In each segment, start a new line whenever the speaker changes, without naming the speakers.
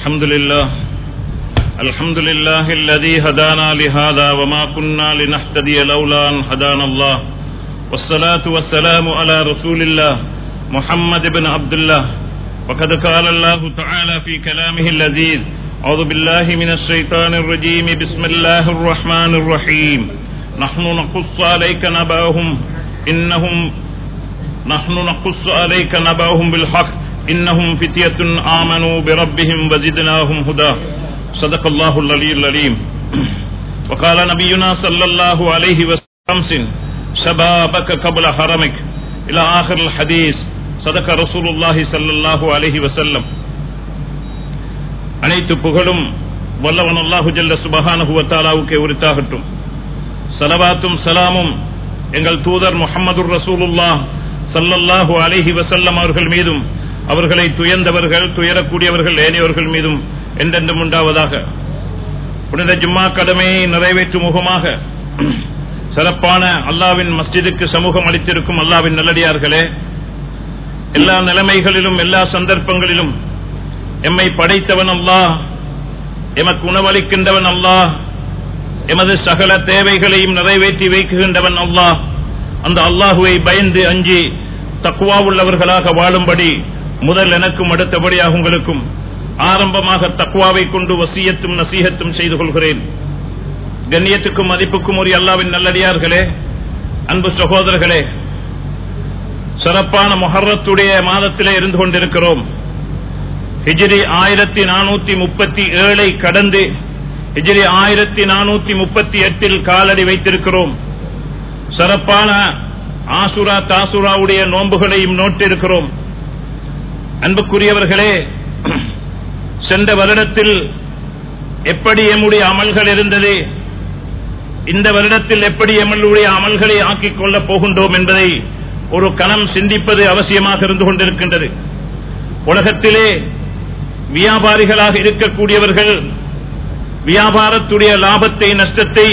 الحمد لله الحمد لله الذي هدانا لهذا وما كنا لنهتدي لولا أن هدانا الله. والصلاة والسلام على رسول الله محمد بن عبد الله. وقد قال الله تعالى في كلامه اللذيذ أعوذ بالله من الشيطان الرجيم. بسم الله الرحمن الرحيم. نحن نقص عليك نبأهم. إنهم نحن نقص عليك نبأهم بالحق. إنهم فتية آمنوا بربهم وزدناهم هدى صدق الله العلي العليم وقال نبينا صلى الله عليه وسلم شبابك قبل حرمك إلى آخر الحديث صدق رسول الله صلى الله عليه وسلم அனைத்து புகழும் வல்லவன் அல்லாஹு ஜல்ல சுபஹானஹு வத்தாலாவுக்கு உரித்தாகட்டும் சலவாத்தும் சலாமும் எங்கள் தூதர் முகமது ரசூலுல்லாஹ் சல்லல்லாஹு அலைஹி வசல்லம் அவர்கள் மீதும் அவர்களை துயர்ந்தவர்கள் துயரக்கூடியவர்கள் ஏனையவர்கள் மீதும் என்றென்றும் உண்டாவதாக. புனித ஜும்மா கடமையை நிறைவேற்றும் முகமாக சிறப்பான அல்லாவின் மஸ்ஜிதுக்கு சமூகம் அளித்திருக்கும் அல்லாவின் நல்லடியார்களே எல்லா நிலைமைகளிலும் எல்லா சந்தர்ப்பங்களிலும் எம்மை படைத்தவன் அல்லா எமக்கு உணவளிக்கின்றவன் அல்லா எமது சகல தேவைகளையும் நிறைவேற்றி வைக்குகின்றவன் அல்லாஹ். அந்த அல்லாஹுவை பயந்து அஞ்சி தக்குவா உள்ளவர்களாக வாழும்படி முதல் எனக்கும் அடுத்தபடியாக உங்களுக்கும் ஆரம்பமாக தக்குவாவை கொண்டு வசியத்தும் நசீகத்தும் செய்து கொள்கிறேன். கண்ணியத்துக்கும் மதிப்புக்கும் ஒரு அல்லாவின் நல்லடியார்களே அன்பு சகோதரர்களே சிறப்பான மொஹர்ரத்துடைய மாதத்திலே இருந்து கொண்டிருக்கிறோம். ஹிஜிரி ஆயிரத்தி நானூத்தி முப்பத்தி ஏழை கடந்து ஹிஜிரி ஆயிரத்தி நானூத்தி முப்பத்தி எட்டில் காலடி வைத்திருக்கிறோம். சிறப்பான ஆசுரா தாசுராவுடைய நோன்புகளையும் நோட்டிருக்கிறோம் அன்புக்குரியவர்களே சென்ற வருடத்தில் எப்படி எம்முடைய அமல்கள் இருந்தது இந்த வருடத்தில் எப்படி எம்முடைய அமல்களை ஆக்கிக் கொள்ளப் போகின்றோம் என்பதை ஒரு கணம் சிந்திப்பது அவசியமாக இருந்து கொண்டிருக்கின்றது. உலகத்திலே வியாபாரிகளாக இருக்கக்கூடியவர்கள் வியாபாரத்துடைய லாபத்தை நஷ்டத்தை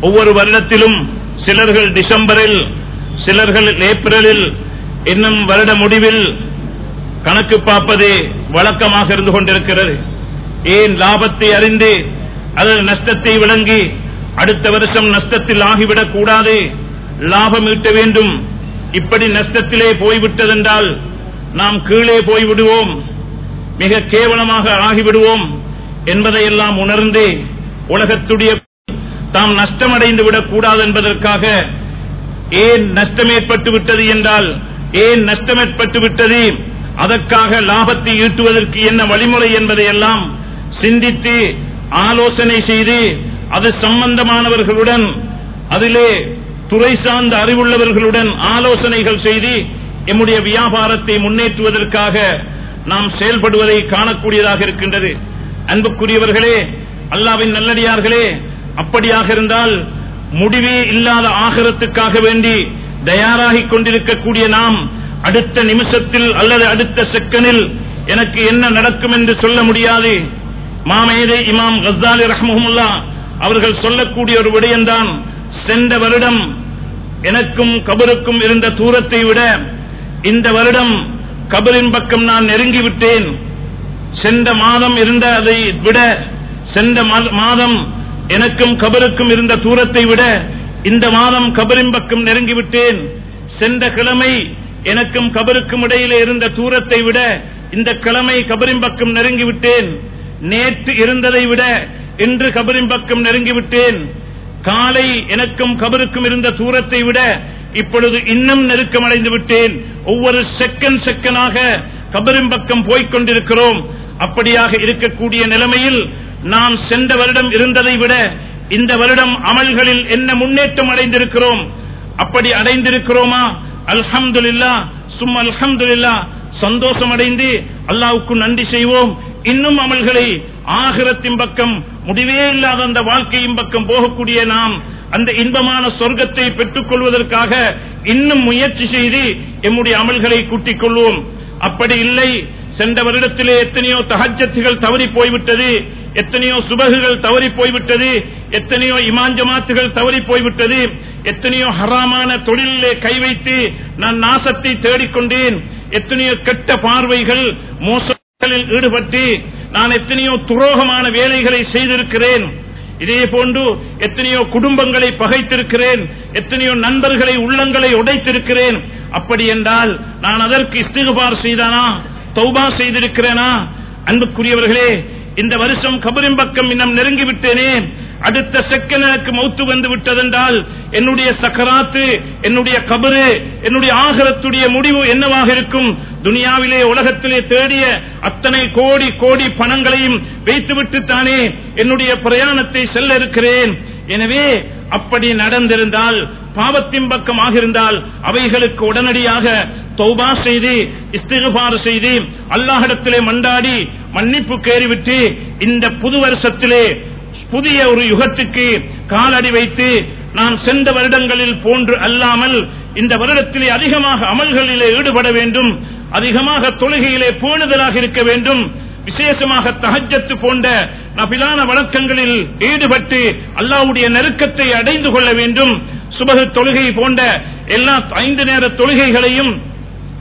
ஒவ்வொரு வருடத்திலும் சிலர்கள் டிசம்பரில் சிலர்கள் ஏப்ரலில் இன்னும் வருட முடிவில் கணக்கு பார்ப்பது வழக்கமாக இருந்து கொண்டிருக்கிறது. ஏன் லாபத்தை அறிந்து அல்லது நஷ்டத்தை விளங்கி அடுத்த வருஷம் நஷ்டத்தில் ஆகிவிடக் கூடாது? லாபம் ஈட்ட வேண்டும். இப்படி நஷ்டத்திலே போய்விட்டதென்றால் நாம் கீழே போய்விடுவோம். மிக கேவலமாக ஆகிவிடுவோம் என்பதையெல்லாம் உணர்ந்து உலகத்துடைய தாம் நஷ்டமடைந்து விடக் கூடாது என்பதற்காக ஏன் நஷ்டம் ஏற்பட்டு விட்டது என்றால் ஏன் நஷ்டம் ஏற்பட்டு விட்டது அதற்காக லாபத்தை ஈட்டுவதற்கு என்ன வழிமுறை என்பதையெல்லாம் சிந்தித்து ஆலோசனை செய்து அது சம்பந்தமானவர்களுடன் அதிலே துறை சார்ந்த அறிவுள்ளவர்களுடன் ஆலோசனைகள் செய்து எம்முடைய வியாபாரத்தை முன்னேற்றுவதற்காக நாம் செயல்படுவதை காணக்கூடியதாக இருக்கின்றது. அன்புக்குரியவர்களே அல்லாவின் நல்லடியார்களே அப்படியாக இருந்தால் முடிவே இல்லாத ஆகரத்துக்காக வேண்டி தயாராகிக் கொண்டிருக்கக்கூடிய நாம் அடுத்த நிமிஷத்தில் அல்லது அடுத்த செக்கனில் எனக்கு என்ன நடக்கும் என்று சொல்ல முடியாது. மாமேதை இமாம் கசாலி ரஹ்மஹமுல்லா அவர்கள் சொல்லக்கூடிய ஒரு விடயம்தான் சென்ற வருடம் எனக்கும் கபருக்கும் இருந்த தூரத்தை விட இந்த வருடம் கபரின் பக்கம் நான் நெருங்கிவிட்டேன். சென்ற மாதம் இருந்த அதை விட சென்ற மாதம் எனக்கும் கபருக்கும் இருந்த தூரத்தை விட இந்த மாதம் கபரின் பக்கம் நெருங்கிவிட்டேன். சென்ற கிழமை எனக்கும் கபருக்கும் இடையிலே இருந்த தூரத்தை விட இந்த கிழமை கபரின் பக்கம் நெருங்கிவிட்டேன். நேற்று இருந்ததை விட இன்று கபரின் பக்கம் நெருங்கிவிட்டேன். காலை எனக்கும் கபருக்கும் இருந்த தூரத்தை விட இப்பொழுது இன்னும் நெருக்கம் அடைந்து விட்டேன். ஒவ்வொரு செகண்ட் செகண்டாக கபரின் பக்கம் போய்கொண்டிருக்கிறோம் அப்படியாக இருக்கக்கூடிய நிலைமையில் நாம் சென்ற வருடம் இருந்ததை விட இந்த வருடம் அமல்களில் என்ன முன்னேற்றம் அடைந்திருக்கிறோம்? அப்படி அடைந்திருக்கிறோமா? அல்ஹம்துல்லா சும் அல்ஹம்துல்லா சந்தோஷம் அடைந்து அல்லாவுக்கு நன்றி செய்வோம். இன்னும் அமல்களை ஆகிரத்தின் பக்கம் முடிவே இல்லாத அந்த வாழ்க்கையின் பக்கம் போகக்கூடிய நாம் அந்த இன்பமான சொர்க்கத்தை பெற்றுக் கொள்வதற்காக இன்னும் முயற்சி செய்து எம்முடைய அமல்களை கூட்டிக் கொள்வோம் அப்படி இல்லை சென்ற வருடத்திலே எத்தனையோ தகஜத்துகள் தவறி போய்விட்டது எத்தனையோ சுபகுகள் தவறி போய்விட்டது எத்தனையோ இமாஞ்சமாத்துகள் தவறி போய்விட்டது எத்தனையோ ஹராமான தொழிலே கை வைத்து நான் நாசத்தை தேடிக்கொண்டேன் எத்தனையோ கெட்ட பார்வைகள் மோசங்களில் ஈடுபட்டு நான் எத்தனையோ துரோகமான வேலைகளை செய்திருக்கிறேன் இதே போன்று எத்தனையோ குடும்பங்களை பகைத்திருக்கிறேன் எத்தனையோ நண்பர்களை உள்ளங்களை உடைத்திருக்கிறேன். அப்படி என்றால் நான் அதற்கு இஸ்திகுபார் செய்தானா? தௌபா செய்திருக்கிறேனா? அன்புக்குரியவர்களே இந்த வருஷம் கபரின் பக்கம் இன்னும் நெருங்கி விட்டேனே அடுத்த செகண்ட் எனக்கு மௌத்து வந்து விட்டதென்றால் என்னுடைய சக்கராத்து என்னுடைய கபரு என்னுடைய ஆகரத்துடைய முடிவு என்னவாக இருக்கும்? துனியாவிலே உலகத்திலே தேடிய அத்தனை கோடி கோடி பணங்களையும் வைத்துவிட்டு தானே என்னுடைய பிரயாணத்தை செல்ல இருக்கிறேன். எனவே அப்படி நடந்திருந்தால் பாவத்தின் பக்கமாக இருந்தால் அவைகளுக்கு உடனடியாக தௌபா செய்து இஸ்திகுபார் செய்து அல்லாஹிடத்திலே மண்டாடி மன்னிப்பு கேறிவிட்டு இந்த புது வருஷத்திலே புதிய ஒரு யுகத்துக்கு காலடி வைத்து நான் சென்ற வருடங்களில் போன்று அல்லாமல் இந்த வருடத்திலே அதிகமாக அமல்களிலே ஈடுபட வேண்டும் அதிகமாக தொழுகையிலே பேணுதலாக இருக்க வேண்டும் விசேஷமாக தகஜத்து போன்ற நபிலான வழக்கங்களில் ஈடுபட்டு அல்லாவுடைய நெருக்கத்தை அடைந்து கொள்ள வேண்டும். சுபகு தொழுகை போன்ற எல்லா ஐந்து நேர தொழுகைகளையும்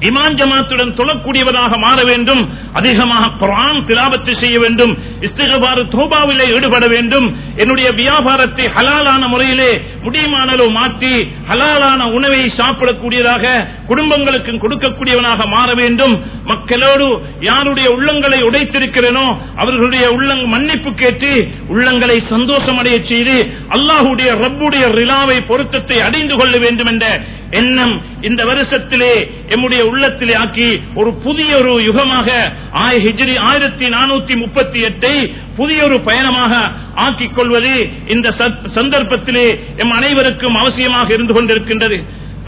இமான் ஜமாத்துடன் தொழக்கூடியவராக மாற வேண்டும். அதிகமாக குரான் திலாபத்து செய்ய வேண்டும். இஸ்திகபாறு தோபாவிலே ஈடுபட வேண்டும். என்னுடைய வியாபாரத்தை ஹலாலான முறையிலே முடியுமானலோ மாற்றி ஹலாலான உணவை சாப்பிடக்கூடியதாக குடும்பங்களுக்கு கொடுக்கக்கூடியவனாக மாற வேண்டும். மக்களோடு யாருடைய உள்ளங்களை உடைத்திருக்கிறேனோ அவர்களுடைய உள்ளங் மன்னிப்பு கேட்டு உள்ளங்களை சந்தோஷமடைய செய்து அல்லாஹுடைய ரப்புடைய ரிலாவை பொருத்தத்தை அடைந்து கொள்ள வேண்டும் என்ற எண்ணம் இந்த வருஷத்திலே எம்முடைய உள்ளத்திலே ஆக்கி ஒரு புதிய ஒரு யுகமாக ஆயிரத்தி நானூத்தி முப்பத்தி எட்டு புதிய ஒரு பயணமாக ஆக்கிக் கொள்வது இந்த சந்தர்ப்பத்திலே எம் அனைவருக்கும் அவசியமாக இருந்து கொண்டிருக்கின்றது.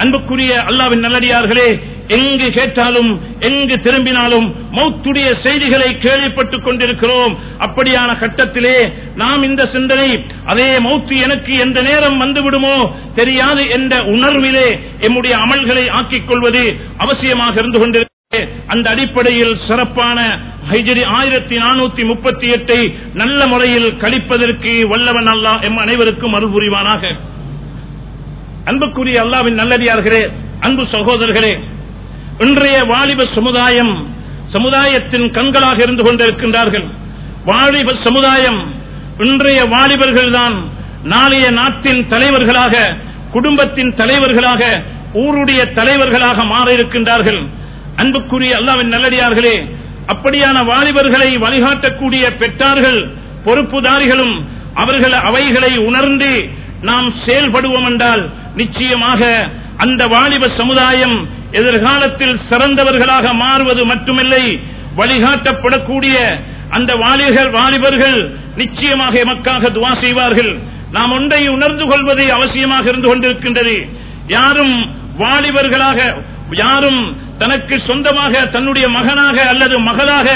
அன்புக்குரிய அல்லாவின் நல்லடியார்களே எங்கு கேட்டாலும் எங்கு திரும்பினாலும் மௌத்துடைய செய்திகளை கேள்விப்பட்டுக் கொண்டிருக்கிறோம். அப்படியான கட்டத்திலே நாம் இந்த சிந்தனை அதே மௌத்து எனக்கு எந்த நேரம் வந்துவிடுமோ தெரியாது என்ற உணர்விலே எம்முடைய அமல்களை ஆக்கிக் கொள்வது அவசியமாக இருந்து கொண்டிருக்கிறது. அந்த அடிப்படையில் சிறப்பான ஹைஜரி ஆயிரத்தி நானூத்தி முப்பத்தி எட்டை நல்ல முறையில் கழிப்பதற்கு வல்லவன் அல்லா எம் அனைவருக்கும் அருள் அன்புக்குரிய அல்லாவின் நல்லடியார்களே அன்பு சகோதரர்களே இன்றைய வாலிப சமுதாயம் சமுதாயத்தின் கண்களாக இருந்து கொண்டிருக்கின்றார்கள். வாலிப சமுதாயம் இன்றைய வாலிபர்கள் தான் நாளைய நாட்டின் தலைவர்களாக குடும்பத்தின் தலைவர்களாக ஊருடைய தலைவர்களாக மாற இருக்கின்றார்கள் அன்புக்குரிய அல்லாவின் நல்லடியார்களே அப்படியான வாலிபர்களை வழிகாட்டக்கூடிய பெற்றார்கள் பொறுப்புதாரிகளும் அவர்கள் அவைகளை உணர்ந்து நாம் செயல்படுவோம் என்றால் நிச்சயமாக அந்த வாலிப சமுதாயம் எதிர்காலத்தில் சிறந்தவர்களாக மாறுவது மட்டுமில்லை. வழிகாட்டப்படக்கூடிய அந்த வாலிபர்கள் வாலிபர்கள் நிச்சயமாக எமக்காக துவா செய்வார்கள். நாம் ஒன்றை உணர்ந்து கொள்வது அவசியமாக இருந்து கொண்டிருக்கின்றது. யாரும் வாலிபர்களாக யாரும் தனக்கு சொந்தமாக தன்னுடைய மகனாக அல்லது மகளாக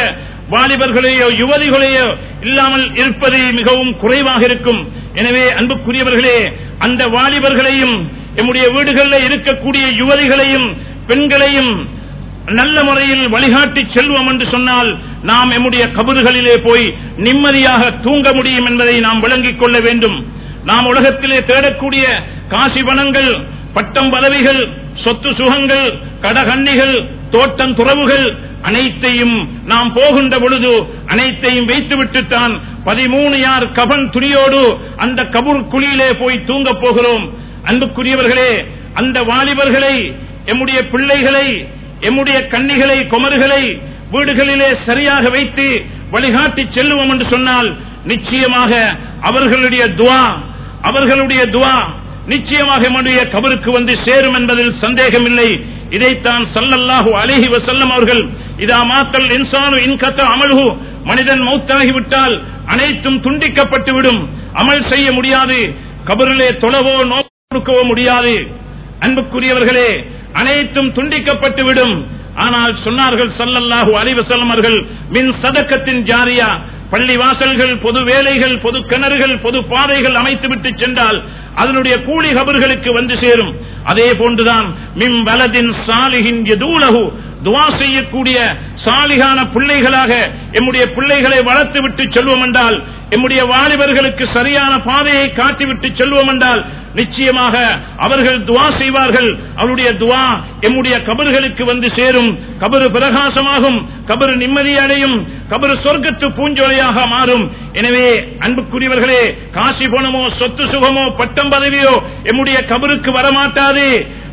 வாலிபர்களையோ யுவதிகளையோ இல்லாமல் இருப்பது மிகவும் குறைவாக இருக்கும். எனவே அன்புக்குரியவர்களே அந்த வாலிபர்களையும் எம்முடைய வீடுகளில் இருக்கக்கூடிய யுவதிகளையும் பெண்களையும் நல்ல முறையில் வழிகாட்டி செல்வோம் என்று சொன்னால் நாம் எம்முடைய கபறுகளிலே போய் நிம்மதியாக தூங்க முடியும் என்பதை நாம் விளங்கிக் கொள்ள வேண்டும். நாம் உலகத்திலே தேடக்கூடிய காசி பணங்கள் பட்டம் பதவிகள் சொத்து சுகங்கள் கடகண்ணிகள் தோட்டம் துறவுகள் அனைத்தையும் நாம் போகின்ற பொழுது அனைத்தையும் வைத்துவிட்டுத்தான் பதிமூணு யார் கபன் துணியோடு அந்த கபூர் குழியிலே போய் தூங்கப் போகிறோம். அன்புக்குரியவர்களே அந்த வாலிபர்களை எம்முடைய பிள்ளைகளை எம்முடைய கன்னிகளை குமர்களை வீடுகளிலே சரியாக வைத்து வழிகாட்டி செல்லுவோம் என்று சொன்னால் நிச்சயமாக அவர்களுடைய துவா அவர்களுடைய துவா. நிச்சயமாக என்னுடைய கபருக்கு வந்து சேரும் என்பதில் சந்தேகமில்லை. இதைத்தான் சல்லல்லாஹு அலைஹி வசல்லம் அவர்கள் இதா மாத்தல் இன்சானு இன்கத்த அமல்ஹு மனிதன் மௌத்தாகிவிட்டால் அனைத்தும் துண்டிக்கப்பட்டு விடும் அமல் செய்ய முடியாது. கபரிலே தொழவோ நோக்கவோ முடியாது. அன்புக்குரியவர்களே அனைத்தும் துண்டிக்கப்பட்டு விடும் ஆனால் சொன்னார்கள் சல்லல்லாஹு அலைஹி அவர்கள் மின் சதக்கத்தின் ஜாரியா பள்ளி வாசல்கள் பொது வேலைகள் பொது கிணறுகள் பொது பாதைகள் அமைத்துவிட்டு சென்றால் அதனுடைய கூலி கபர்களுக்கு வந்து சேரும். அதே போன்றுதான் மிம் வலதின் சாலிகின் எதூலகு துவா செய்யக்கூடிய சாலிகான பிள்ளைகளாக எம்முடைய பிள்ளைகளை வளர்த்து விட்டு செல்வோம் என்றால் எம்முடைய வாலிபர்களுக்கு சரியான பாதையை காட்டிவிட்டு செல்வோம் என்றால் நிச்சயமாக அவர்கள் துவா செய்வார்கள். அவருடைய துவா எம்முடைய கபர்களுக்கு வந்து சேரும். கபரு பிரகாசமாகும். கபரு நிம்மதி அடையும். கபரு சொர்க்கத்து பூஞ்சோலையாக மாறும். எனவே அன்புக்குரியவர்களே காசி பணமோ சொத்து சுகமோ பட்டம் பதவியோ எம்முடைய கபருக்கு வரமாட்டாது.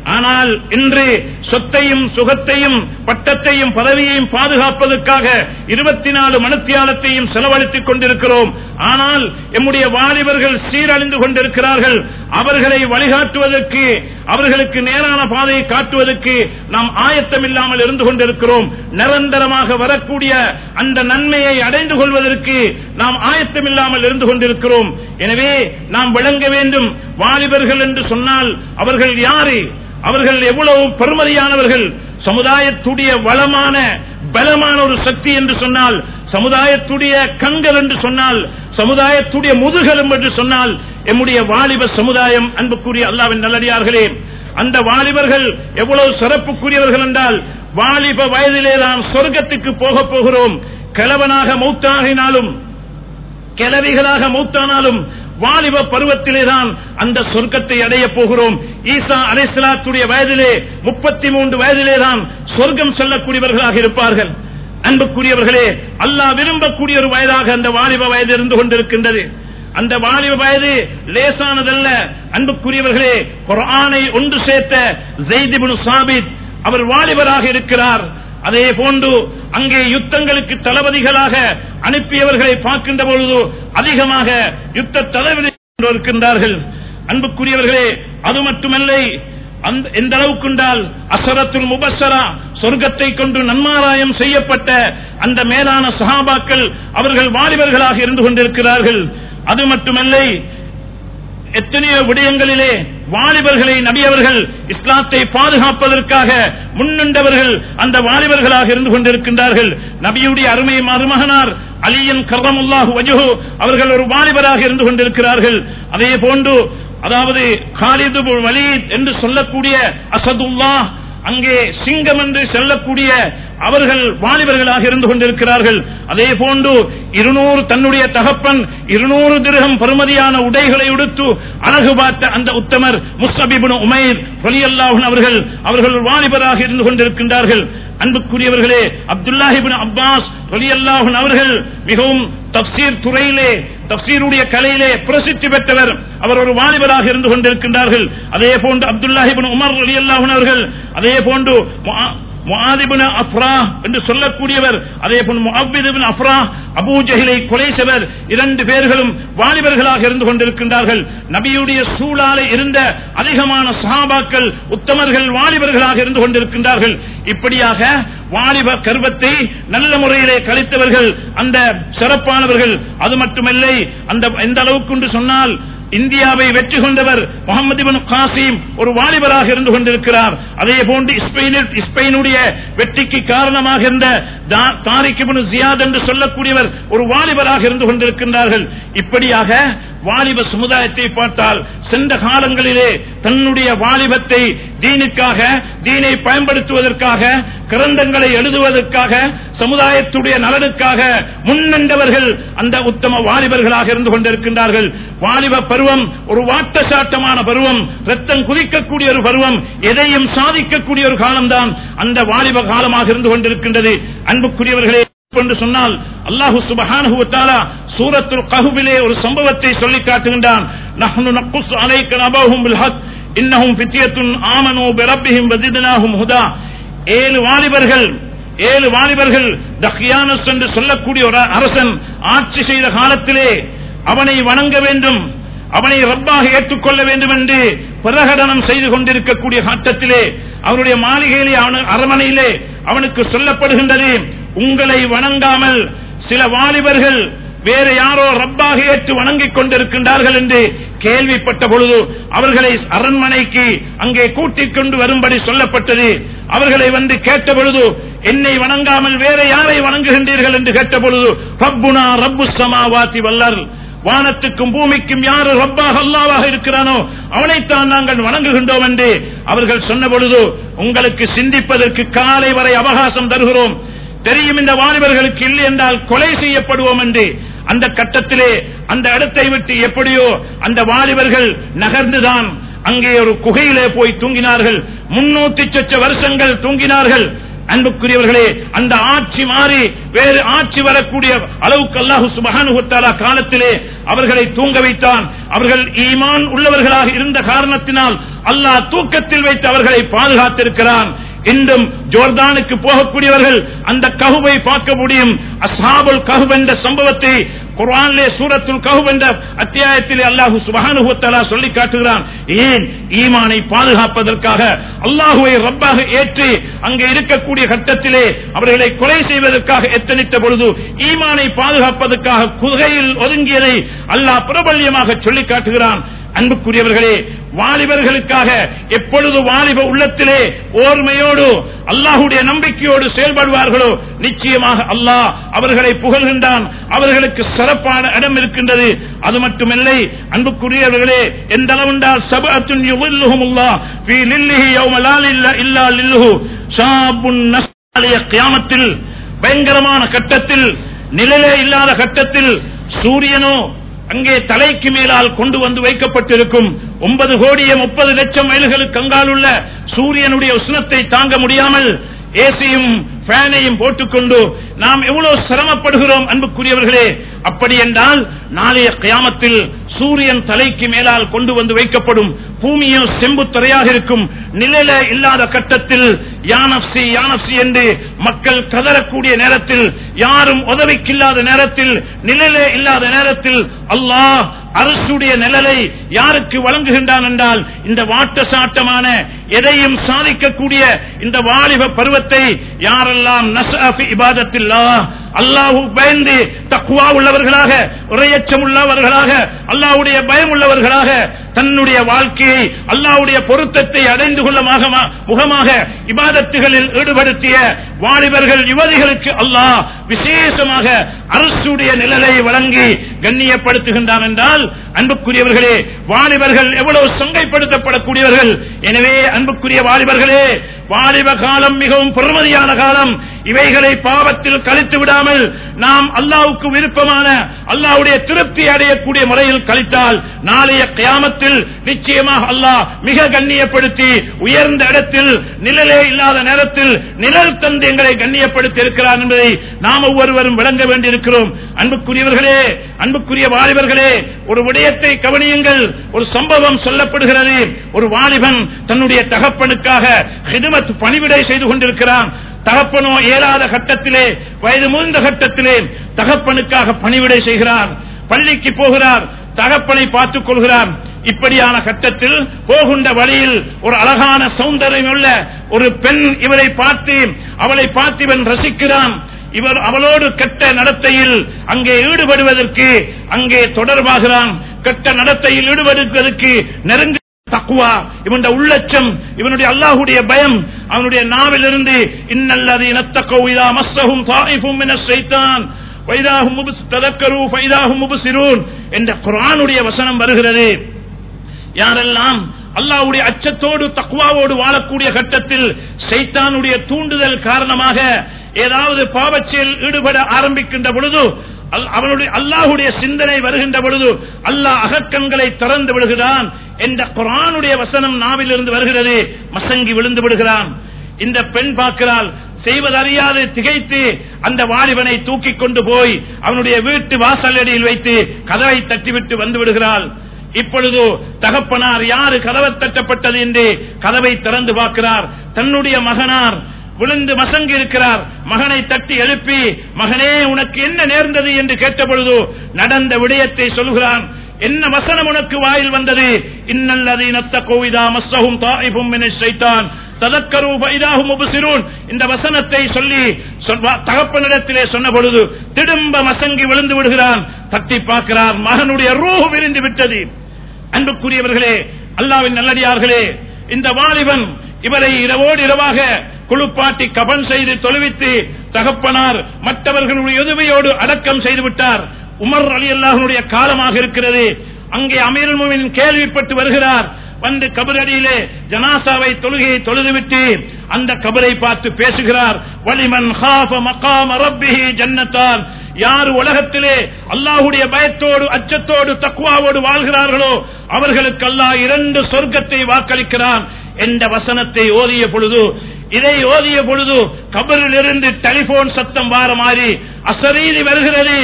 ஆனால் இன்று சொத்தையும் சுகத்தையும் பட்டத்தையும் பதவியையும் பாதுகாப்பதற்காக இருபத்தி நாலு மனத்தியாலத்தையும் செலவழித்துக் கொண்டிருக்கிறோம். ஆனால் எம்முடைய வாலிபர்கள் சீரழிந்து கொண்டிருக்கிறார்கள். அவர்களை வழிகாட்டுவதற்கு அவர்களுக்கு நேரான பாதையை காட்டுவதற்கு நாம் ஆயத்தம் இல்லாமல் இருந்து கொண்டிருக்கிறோம். நிரந்தரமாக வரக்கூடிய அந்த நன்மையை அடைந்து கொள்வதற்கு நாம் ஆயத்தம் இல்லாமல் இருந்து கொண்டிருக்கிறோம். எனவே நாம் விளங்க வேண்டும். வாலிபர்கள் என்று சொன்னால் அவர்கள் யாரு? அவர்கள் எவ்வளவு பெருமதியானவர்கள். சமுதாயத்துடைய வளமான பலமான ஒரு சக்தி என்று சொன்னால் சமுதாயத்துடைய கண்கள் என்று சொன்னால் சமுதாயத்துடைய முதுகலும் என்று சொன்னால் எம்முடைய வாலிப சமுதாயம் அன்புக்குரிய அல்லாவின் நல்லடியார்களே அந்த வாலிபர்கள் எவ்வளவு சிறப்புக்குரியவர்கள் என்றால் வாலிப வயதிலே நாம் சொர்க்கத்துக்கு போக போகிறோம் கிழவனாக மௌத்தாகினாலும் கிளவிகளாக மூத்தானாலும் வாலிப பருவத்திலே தான் அந்த சொர்க்கத்தை அடைய போகிறோம். ஈசா அலைசலாத்துடைய வயதிலே முப்பத்தி மூன்று வயதிலே தான் சொர்க்கம் செல்லக்கூடியவர்களாக இருப்பார்கள். அன்புக்குரியவர்களே அல்லாஹ் விரும்பக்கூடிய ஒரு வயதாக அந்த வாலிப வயது இருந்து கொண்டிருக்கின்றது. அந்த வாலிப வயது லேசானதல்ல. அன்புக்குரியவர்களே குரானை ஒன்று சேர்த்த ஜெய்திபுன் சாபித் அவர் வாலிபராக இருக்கிறார். அதே போன்று அங்கே யுத்தங்களுக்கு தளபதிகளாக அனுப்பியவர்களை பார்க்கின்ற பொழுது அதிகமாக யுத்த தளபதி இருக்கின்றார்கள். அன்புக்குரியவர்களே அது மட்டுமல்லை எந்த அளவுக்கு என்றால் அசரத்துல் சொர்க்கத்தை கொண்டு நன்மாராயம் செய்யப்பட்ட அந்த மேலான சகாபாக்கள் அவர்கள் வாலிபர்களாக இருந்து கொண்டிருக்கிறார்கள். அது மட்டுமல்ல எத்தனையோ விடயங்களிலே வாலிபர்களை நபியவர்கள் இஸ்லாத்தை பாதுகாப்பதற்காக முன்னின்றவர்கள் அந்த வாலிபர்களாக இருந்து கொண்டிருக்கின்றார்கள். நபியுடைய அருமை மருமகனார் அலியன் கர்ரமுல்லாஹு வஜுஹு அவர்கள் ஒரு வாலிபராக இருந்து கொண்டிருக்கிறார்கள். அதே போன்று அதாவது காலிது வலீத் என்று சொல்லக்கூடிய அசதுல்லாஹ் அங்கே சிங்கம் என்று செல்லக்கூடிய அவர்கள் வாலிபர்களாக இருந்து கொண்டிருக்கிறார்கள். அதே போன்று இருநூறு தன்னுடைய தகப்பன் இருநூறு திருகம் பெருமதியான உடைகளை உடுத்து அழகு பார்த்த அந்த உத்தமர் முஸ்தபிபுன் உமைர் அல்லாஹன் அவர்கள் அவர்கள் வாலிபராக இருந்து கொண்டிருக்கின்றார்கள். அன்புக்குரியவர்களே அப்துல்லாஹிபின் அப்பாஸ் அல்லாஹன் அவர்கள் மிகவும் தப்சீர் துறையிலே தப்சீருடைய கலையிலே பிரசித்தி பெற்றவர். அவர் ஒரு வாலிபராக இருந்து கொண்டிருக்கின்றார்கள். அதே போன்று அப்துல்லாஹிபின் உமர் அலி அல்லாஹன் அவர்கள் அதே போன்று என்று சொல்லக்கூடியவர் அதே போன்று அப்ரா அபூஜகிலை அபூ கொலை செய்வர் இரண்டு பேர்களும் வாலிபர்களாக இருந்து கொண்டிருக்கின்றார்கள். நபியுடைய சூழாலை இருந்த அதிகமான சஹாபாக்கள் உத்தமர்கள் வாலிபர்களாக இருந்து கொண்டிருக்கின்றார்கள். இப்படியாக வாலிப கர்வத்தை நல்ல முறையிலே கழித்தவர்கள் அந்த சிறப்பானவர்கள் அது மட்டுமில்லை அந்த எந்த அளவுக்கு சொன்னால் இந்தியாவை வெற்றி கொண்டவர் முகமது பின் காசிம் ஒரு வாலிபராக இருந்து கொண்டிருக்கிறார். அதே போன்று ஸ்பெயினில் ஸ்பெயினுடைய வெற்றிக்கு காரணமாக இருந்த தா- தாரிக் ஜியாத் என்று சொல்லக்கூடியவர் ஒரு வாலிபராக இருந்து கொண்டிருக்கின்றார்கள். இப்படியாக வாலிப சமுதாயத்தை பார்த்தால் சென்ற காலங்களிலே தன்னுடைய வாலிபத்தை தீனுக்காக தீனை பயன்படுத்துவதற்காக கிரந்தங்களை எழுதுவதற்காக சமுதாயத்துடைய நலனுக்காக முன்னின்றவர்கள் அந்த உத்தம வாலிபர்களாக இருந்து கொண்டிருக்கின்றார்கள். வாலிப பருவம் ஒரு வாட்டசாட்டமான பருவம் ரத்தம் குதிக்கக்கூடிய ஒரு பருவம் எதையும் சாதிக்கக்கூடிய ஒரு காலம்தான் அந்த வாலிப காலமாக இருந்து கொண்டிருக்கின்றது. அன்புக்குரியவர்களே என்று சொன்னால் அல்லாஹு சுபஹானஹு வ சூரத்துல் கஹ்பிலே ஒரு சம்பவத்தை சொல்லி காட்டுகின்றான். நஹ்னு நக்குஸ் அலைக நபஹும் பில் ஹக் இன்னஹும் ஃபித்யத்துன் ஆமனூ பிரப்பிஹிம் ஹுதா. ஏழு வாலிபர்கள் ஏழு வாலிபர்கள் என்று சொல்லக்கூடிய ஒரு அரசன் ஆட்சி செய்த காலத்திலே அவனை வணங்க வேண்டும் அவனை ரப்பாக ஏற்றுக்கொள்ள வேண்டும் என்று பிரகடனம் செய்து கொண்டிருக்கக்கூடிய காட்டத்திலே அவனுடைய மாளிகையிலே அவன் அரமனையிலே அவனுக்கு சொல்லப்படுகின்றது உங்களை வணங்காமல் சில வாலிபர்கள் வேறு யாரோ ரப்பாக ஏற்று வணங்கிக் கொண்டிருக்கின்றார்கள் என்று கேள்விப்பட்ட பொழுது அவர்களை அரண்மனைக்கு அங்கே கூட்டிக் கொண்டு வரும்படி சொல்லப்பட்டது. அவர்களை வந்து கேட்ட பொழுது என்னை வணங்காமல் வேற யாரை வணங்குகின்றீர்கள்? என்று கேட்ட பொழுது ரப்புனா ரப்பு சமாவாத்தி வல்லர். வானத்துக்கும் பூமிக்கும் யாரு ரப்பாக அல்லாவாக இருக்கிறானோ அவனைத்தான் நாங்கள் வணங்குகின்றோம் என்று அவர்கள் சொன்ன பொழுது உங்களுக்கு சிந்திப்பதற்கு காலை வரை அவகாசம் தருகிறோம். தெரியும் இந்த வாலிபர்களுக்கு இல்லை என்றால் கொலை செய்யப்படுவோம் என்று. அந்த கட்டத்திலே அந்த இடத்தை விட்டு எப்படியோ அந்த வாலிபர்கள் நகர்ந்துதான் அங்கே ஒரு குகையிலே போய் தூங்கினார்கள். முன்னூத்தி சொச்ச வருஷங்கள் தூங்கினார்கள். அன்புக்குரியவர்களே அந்த ஆட்சி மாறி வேறு ஆட்சி வரக்கூடிய அளவுக்கு அல்லாஹு சுபகானுகுத்தாரா காலத்திலே அவர்களை தூங்க வைத்தான். அவர்கள் ஈமான் உள்ளவர்களாக இருந்த காரணத்தினால் அல்லாஹ் தூக்கத்தில் வைத்து அவர்களை பாதுகாத்திருக்கிறான். இன்றும் ஜோர்தானுக்கு போகக்கூடியவர்கள் அந்த ககுவை பார்க்க முடியும். அசாபுல் கஹு என்ற சம்பவத்தை குர்ஆனிலே சூரத்துல் கஹு என்ற அத்தியாயத்திலே அல்லாஹு சுபஹானஹு வ தஆலா சொல்லி காட்டுகிறான். ஏன்? ஈமானை பாதுகாப்பதற்காக அல்லாஹுவை ரப்பாக ஏற்று அங்கே இருக்கக்கூடிய கட்டத்திலே அவர்களை கொலை செய்வதற்காக எத்தனித்த பொழுது ஈமானை பாதுகாப்பதற்காக குகையில் ஒதுங்கியதை அல்லாஹ் பிரபல்யமாக சொல்லி காட்டுகிறான். அன்புக்குரியவர்களே வாலிபர்களுக்காக எப்பொழுது வாலிப உள்ளத்திலே ஓர்மையோடு அல்லாஹுடைய நம்பிக்கையோடு செயல்படுவார்களோ நிச்சயமாக அல்லாஹ் அவர்களை புகழ்கின்றான். அவர்களுக்கு சிறப்பான இடம் இருக்கின்றது. அது மட்டுமில்லை அன்புக்குரியவர்களே எந்த அளவுண்டா சபத்துன் யுகுல்லுஹுமுல்லா ஃபீ லில்லிஹி யௌமலால் இல்லா லில்லுஹு. ஷாபுன் நஸ்ஸாலிய கியாமத்தில் பயங்கரமான கட்டத்தில் நிழலே இல்லாத கட்டத்தில் சூரியனோ அங்கே தலைக்கு மேலால் கொண்டு வந்து வைக்கப்பட்டிருக்கும். ஒன்பது கோடியே முப்பது லட்சம் மைல்களுக்கு அங்கால் சூரியனுடைய உஷ்ணத்தை தாங்க முடியாமல் ஏசியும் ஃபேனையும் போட்டுக்கொண்டு நாம் எவ்வளவு சிரமப்படுகிறோம் அன்புக்குரியவர்களே. அப்படி என்றால் நாளைய கியாமத்தில் சூரியன் தலைக்கு மேலால் கொண்டு வந்து வைக்கப்படும் பூமியும் செம்பு துறையாக இருக்கும் நிழல இல்லாத கட்டத்தில் யானப்சி யானப்சி என்று மக்கள் கதறக்கூடிய நேரத்தில் யாரும் உதவிக்கில்லாத நேரத்தில் நிழலே இல்லாத நேரத்தில் அல்லாஹ் அரசுடைய நிழலை யாருக்கு வழங்குகின்றான் என்றால் இந்த வாட்ட சாட்டமான எதையும் சாதிக்கக்கூடிய இந்த வாலிப பருவத்தை யாரெல்லாம் இபாதத்தில்லா. அல்லாஹு பயந்து தக்குவா உள்ளவர்களாக உரையச்சம் உள்ளவர்களாக அல்லாவுடைய பயம் உள்ளவர்களாக தன்னுடைய வாழ்க்கையை அல்லாவுடைய பொருத்தத்தை அடைந்து கொள்ள முகமாக இபாதத்துகளில் ஈடுபடுத்திய வாலிபர்கள் யுவதிகளுக்கு அல்லாஹ் விசேஷமாக அரசுடைய நிழலை வழங்கி கண்ணியப்படுத்துகின்றான் என்றால் அன்புக்குரியவர்களே வாலிபர்கள் எவ்வளவு சங்கைப்படுத்தப்படக்கூடியவர்கள். எனவே அன்புக்குரிய வாலிபர்களே வாலிப காலம் மிகவும் பெருமதியான காலம். இவைகளை பாவத்தில் கழித்து விடாமல் நாம் அல்லாவுக்கு விருப்பமான அல்லாவுடைய திருப்தி அடையக்கூடிய முறையில் கழித்தால் நாளைய கியாமத்தில் நிச்சயமாக அல்லாஹ் மிக கண்ணியப்படுத்தி உயர்ந்த இடத்தில் நிழலே இல்லாத நேரத்தில் நிழல் தந்து எங்களை கண்ணியப்படுத்தி இருக்கிறார் என்பதை நாம் ஒவ்வொருவரும் விளங்க வேண்டியிருக்கிறோம். அன்புக்குரியவர்களே அன்புக்குரிய வாலிபர்களே ஒரு விடயத்தை கவனியுங்கள். ஒரு சம்பவம் சொல்லப்படுகிறது. ஒரு வாலிபன் தன்னுடைய தகப்பனுக்காக ஹிதுமத் பணிவிடை செய்து கொண்டிருக்கிறான். தகப்பனோ இயலாத கட்டத்திலே வயது முதிர்ந்த கட்டத்திலே தகப்பனுக்காக பணிவிடை செய்கிறார். பள்ளிக்கு போகிறார். தகப்பனை பார்த்துக் கொள்கிறார். இப்படியான கட்டத்தில் போகின்ற வழியில் ஒரு அழகான சௌந்தரியம் உள்ள ஒரு பெண் இவரை பார்த்து அவளை பார்த்து இவன் ரசிக்கிறான். இவர் அவளோடு கெட்ட நடத்தையில் அங்கே ஈடுபடுவதற்கு அங்கே தொடர்பாகிறான். கெட்ட நடத்தையில் ஈடுபடுவதற்கு நெருங்க தக்குவா. இவனுடைய உள்ளச்சம் இவனுடைய அல்லாஹுடைய பயம் அவனுடைய நாவிலிருந்து இன்னல்லது இனத்தக்கோ இதா மஸ்ஸஹும் தாயிஃபும் செய்தான் ஷைத்தான். ததக்கரு ஃபைதாஹும் என்ற குரானுடைய வசனம் வருகிறது. யாரெல்லாம் அல்லாவுடைய அச்சத்தோடு தக்குவாவோடு வாழக்கூடிய கட்டத்தில் சைத்தானுடைய தூண்டுதல் காரணமாக ஏதாவது பாவச்செயல் ஈடுபட ஆரம்பிக்கின்ற பொழுது அல்- அவனுடைய அல்லாஹுடைய சிந்தனை வருகின்ற பொழுது அல்லாஹ் அகக்கண்களை திறந்து விடுகிறான் என்ற குரானுடைய வசனம் நாவிலிருந்து வருகிறது மசங்கி விழுந்து விடுகிறான். இந்த பெண் பார்க்கிறாள் செய்வதறியாது திகைத்து அந்த வாலிபனை தூக்கிக் கொண்டு போய் அவனுடைய வீட்டு வாசலடியில் வைத்து கதவை தட்டிவிட்டு வந்து விடுகிறாள். இப்பொழுது தகப்பனார் யாரு கதவை தட்டப்பட்டது என்று கதவை திறந்து பார்க்கிறார். தன்னுடைய மகனார் விழுந்து மசங்கி இருக்கிறார் மகனை தட்டி எழுப்பி மகனே உனக்கு என்ன நேர்ந்தது? என்று கேட்டபொழுது நடந்த விடயத்தை சொல்கிறான். என்ன வசனம் உனக்கு வாயில் வந்தது? இன்னல்லது நத்த கோவிதா மஸ்ஸஹும் தாயிபும் மின ஷைத்தான். ததக்கரு இந்த வசனத்தை சொல்லி தகப்பனிடத்திலே சொன்ன பொழுது திடும்ப மசங்கி விழுந்து விடுகிறான். தட்டி பார்க்கிறார். மகனுடைய ரூஹு விரிந்து விட்டது. அன்புக்குரியவர்களே அல்லாவின் நல்லடியார்களே இந்த வாலிபன் இவரை இரவோடு இரவாக குழுப்பாட்டி கபன் செய்து தொழுவித்து தகப்பனார் மற்றவர்களுடைய உதவியோடு அடக்கம் செய்துவிட்டார். உமர் அலி அல்லாஹனுடைய காலமாக இருக்கிறது. அங்கே அமீர் மோமின் கேள்விப்பட்டு வருகிறார். வந்து கபரடியிலே ஜனாசாவை தொழுகையை தொழுதுவிட்டு அந்த கபரை பார்த்து பேசுகிறார். வலிமன் ஹாஃப மகாம ரப்பிஹி ஜன்னத்தான். யார் உலகத்திலே அல்லாஹுடைய பயத்தோடு அச்சத்தோடு தக்குவாவோடு வாழ்கிறார்களோ அவர்களுக்கு அல்லாஹ் இரண்டு சொர்க்கத்தை வாக்களிக்கிறான் என்ற வசனத்தை ஓதிய பொழுது இதை ஓதிய பொழுது கபரில் இருந்து டெலிபோன் சத்தம் வார மாறி அசரீதி வருகிறது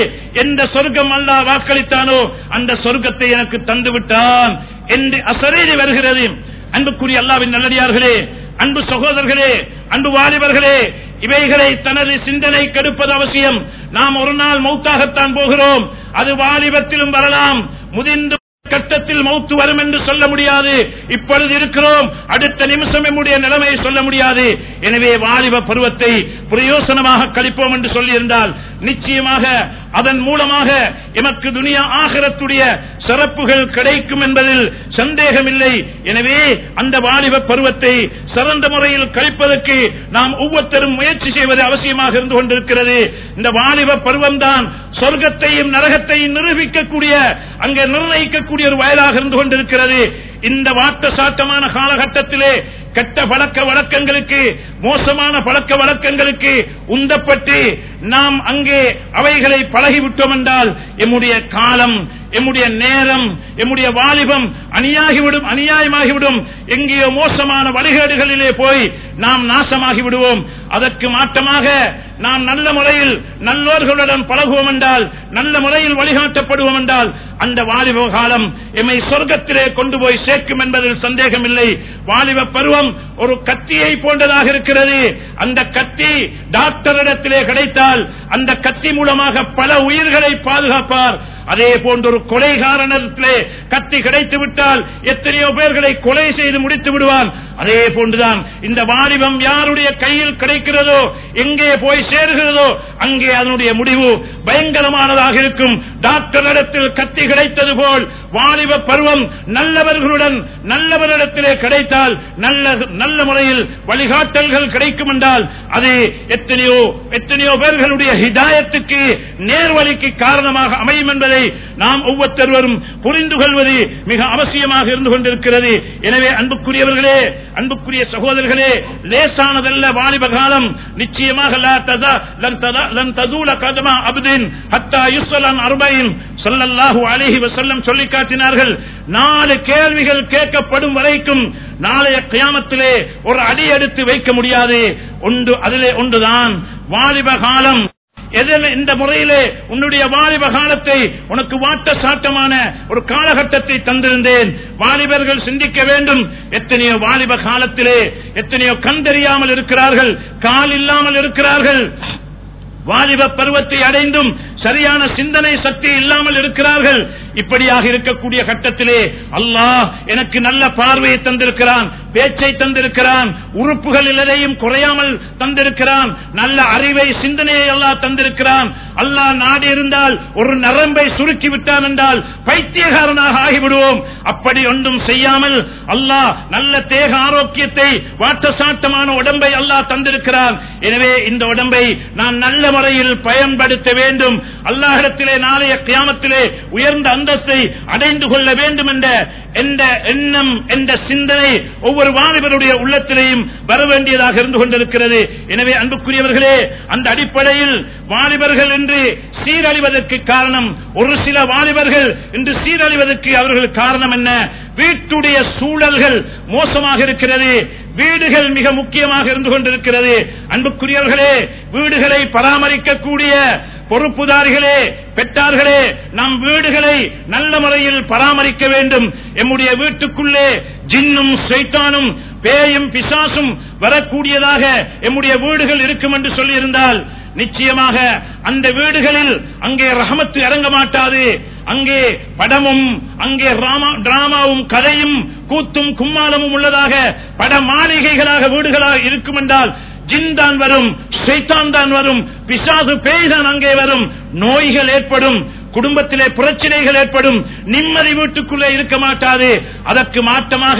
எந்த சொர்க்கம் அல்லாஹ் வாக்களித்தானோ அந்த சொர்க்கத்தை எனக்கு தந்து விட்டான் என்று அசரீதி வருகிறது. அன்புக்குரிய அல்லாவின் நல்லடியார்களே அன்பு சகோதரர்களே அன்பு வாலிபர்களே இவைகளை தனது சிந்தனை கெடுப்பது அவசியம். நாம் ஒரு நாள் மௌத்தாகத்தான் போகிறோம். அது வாலிபத்திலும் வரலாம். முதிர்ந்து கட்டத்தில் மௌத்து வரும் என்று சொல்ல முடியாது. இப்பொழுது இருக்கிறோம். அடுத்த நிமிஷம் நம்முடைய நிலைமையை சொல்ல முடியாது. எனவே வாலிப பருவத்தை பிரயோசனமாக கழிப்போம் என்று சொல்லியிருந்தால் நிச்சயமாக அதன் மூலமாக எமக்கு துனியா ஆகரத்துடைய சிறப்புகள் கிடைக்கும் என்பதில் சந்தேகமில்லை. எனவே அந்த வாலிப பருவத்தை சிறந்த முறையில் கழிப்பதற்கு நாம் ஒவ்வொருத்தரும் முயற்சி செய்வது அவசியமாக இருந்து கொண்டிருக்கிறது. இந்த வாலிப பருவம்தான் சொர்க்கத்தையும் நரகத்தையும் நிரூபிக்கக்கூடிய அங்கே நிர்ணயிக்கக்கூடிய ஒரு வயலாக இருந்து கொண்டிருக்கிறது. இந்த வாட்ட சாட்டமான காலகட்டத்திலே கெட்ட பழக்க வழக்கங்களுக்கு மோசமான பழக்க வழக்கங்களுக்கு உந்தப்பட்டு நாம் அங்கே அவைகளை பழகிவிட்டோம் என்றால் எம்முடைய காலம் எம்முடைய நேரம் எம்முடைய வாலிபம் அநியாகிவிடும் அநியாயமாகிவிடும். எங்கேயோ மோசமான வழிகேடுகளிலே போய் நாம் நாசமாகி விடுவோம் அதற்கு மாற்றமாக நாம் நல்ல முறையில் நல்லோர்களுடன் பழகுவோம் என்றால் நல்ல முறையில் வழிகாட்டப்படுவோம் என்றால் அந்த வாலிப காலம் எம்மை சொர்க்கத்திலே கொண்டு போய் சேர்க்கும் என்பதில் சந்தேகமில்லை. வாலிப பருவம் ஒரு கத்தியை போன்றதாக இருக்கிறது. அந்த கத்தி டாக்டரிடத்திலே கிடைத்தால் அந்த கத்தி மூலமாக பல உயிர்களை பாதுகாப்பார். அதே போன்ற ஒரு கொலைகாரணத்திலே கத்தி கிடைத்து விட்டால் எத்தனையோ பேர்களை கொலை செய்து முடித்து விடுவான். அதே போன்றுதான் இந்த வாலிபம் யாருடைய கையில் கிடைக்கிறதோ எங்கே போய் சேர்கிறதோ அங்கே அதனுடைய முடிவு பயங்கரமானதாக இருக்கும். டாக்டர் இடத்தில் கத்தி கிடைத்தது போல் வாலிப பருவம் நல்லவர்களுடன் நல்லவரிடத்திலே கிடைத்தால் நல்ல நல்ல முறையில் வழிகாட்டல்கள் கிடைக்கும் என்றால் அது எத்தனையோ எத்தனையோ பேர்களுடைய ஹிதாயத்துக்கு நேர்வழிக்கு காரணமாக அமையும் என்பதை என்பதை நாம் ஒவ்வொருத்தருவரும் புரிந்து கொள்வது மிக அவசியமாக இருந்து கொண்டிருக்கிறது. எனவே அன்புக்குரியவர்களே அன்புக்குரிய சகோதரர்களே லேசானதல்ல வாலிப காலம். நிச்சயமாக சொல்லி காட்டினார்கள். நாலு கேள்விகள் கேட்கப்படும் வரைக்கும் நாளைய கியாமத்திலே ஒரு அடி எடுத்து வைக்க முடியாது. ஒன்று அதிலே ஒன்றுதான். வாலிப காலம் இந்த முறையிலே உன்னுடைய வாலிப காலத்தை உனக்கு வாட்ட சாட்டமான ஒரு காலகட்டத்தை தந்திருந்தேன். வாலிபர்கள் சிந்திக்க வேண்டும். எத்தனையோ வாலிப காலத்திலே எத்தனையோ கண் தெரியாமல் இருக்கிறார்கள் கால் இல்லாமல் இருக்கிறார்கள். வாலிப பருவத்தை அடைந்தும் சரியான சிந்தனை சக்தி இல்லாமல் இருக்கிறார்கள். இப்படியாக இருக்கக்கூடிய கட்டத்திலே அல்லாஹ் எனக்கு நல்ல பார்வையை தந்திருக்கிறான். பேச்சை தந்திருக்கிறான் உறுப்புகள் எதையும் குறையாமல் தந்திருக்கிறான் நல்ல அறிவை சிந்தனையை அல்லாஹ் தந்திருக்கிறான். அல்லாஹ் நாடு இருந்தால் ஒரு நரம்பை சுருக்கி விட்டான் என்றால் பைத்தியகாரனாக ஆகிவிடுவோம். அப்படி ஒன்றும் செய்யாமல் அல்லாஹ் நல்ல தேக ஆரோக்கியத்தை வாட்டசாட்டமான உடம்பை அல்லாஹ் தந்திருக்கிறான். எனவே இந்த உடம்பை நான் நல்ல முறையில் பயன்படுத்த வேண்டும். அல்லாஹிடத்திலே நாளைய கியாமத்திலே உயர்ந்த அந்தஸ்தை அடைந்து கொள்ள வேண்டும் என்ற என்ற எண்ணம் என்ற சிந்தனை ஒவ்வொரு வாலிபருடைய உள்ளத்திலேயும் வர வேண்டியதாக இருந்து கொண்டிருக்கிறது. எனவே அன்புக்குரியவர்களே அந்த அடிப்படையில் வாலிபர்கள் என்று சீரழிவதற்கு காரணம் ஒரு சில வாலிபர்கள் இன்று சீரழிவதற்கு அவர்கள் காரணம் என்ன? வீட்டுடைய சூழல்கள் மோசமாக இருக்கிறது. வீடுகள் மிக முக்கியமாக இருந்து கொண்டிருக்கிறது. அன்புக்குரியவர்களே வீடுகளை பராமரிக்கக்கூடிய பொறுப்புதாரிகளே பெற்றார்களே நம் வீடுகளை நல்ல முறையில் பராமரிக்க வேண்டும். எம்முடைய வீட்டுக்குள்ளே ஜின்னும் சைத்தானும் பேயும் பிசாசும் வரக்கூடியதாக எம்முடைய வீடுகள் இருக்கும் என்று சொல்லியிருந்தால் நிச்சயமாக அந்த வீடுகளில் அங்கே ரஹமத்து இறங்க மாட்டாது. அங்கே படமும் அங்கே டிராமாவும் கதையும் கூத்தும் கும்மாலமும் உள்ளதாக பட மாளிகைகளாக வீடுகளாக இருக்கும் என்றால் ஜின் தான் வரும் சைத்தான் தான் வரும் பிசாசு பேய் தான் அங்கே வரும் நோய்கள் ஏற்படும் குடும்பத்திலே பிரச்சனைகள் ஏற்படும். நிம்மதி வீட்டுக்குள்ளே இருக்க மாட்டாது. அதற்கு மாற்றமாக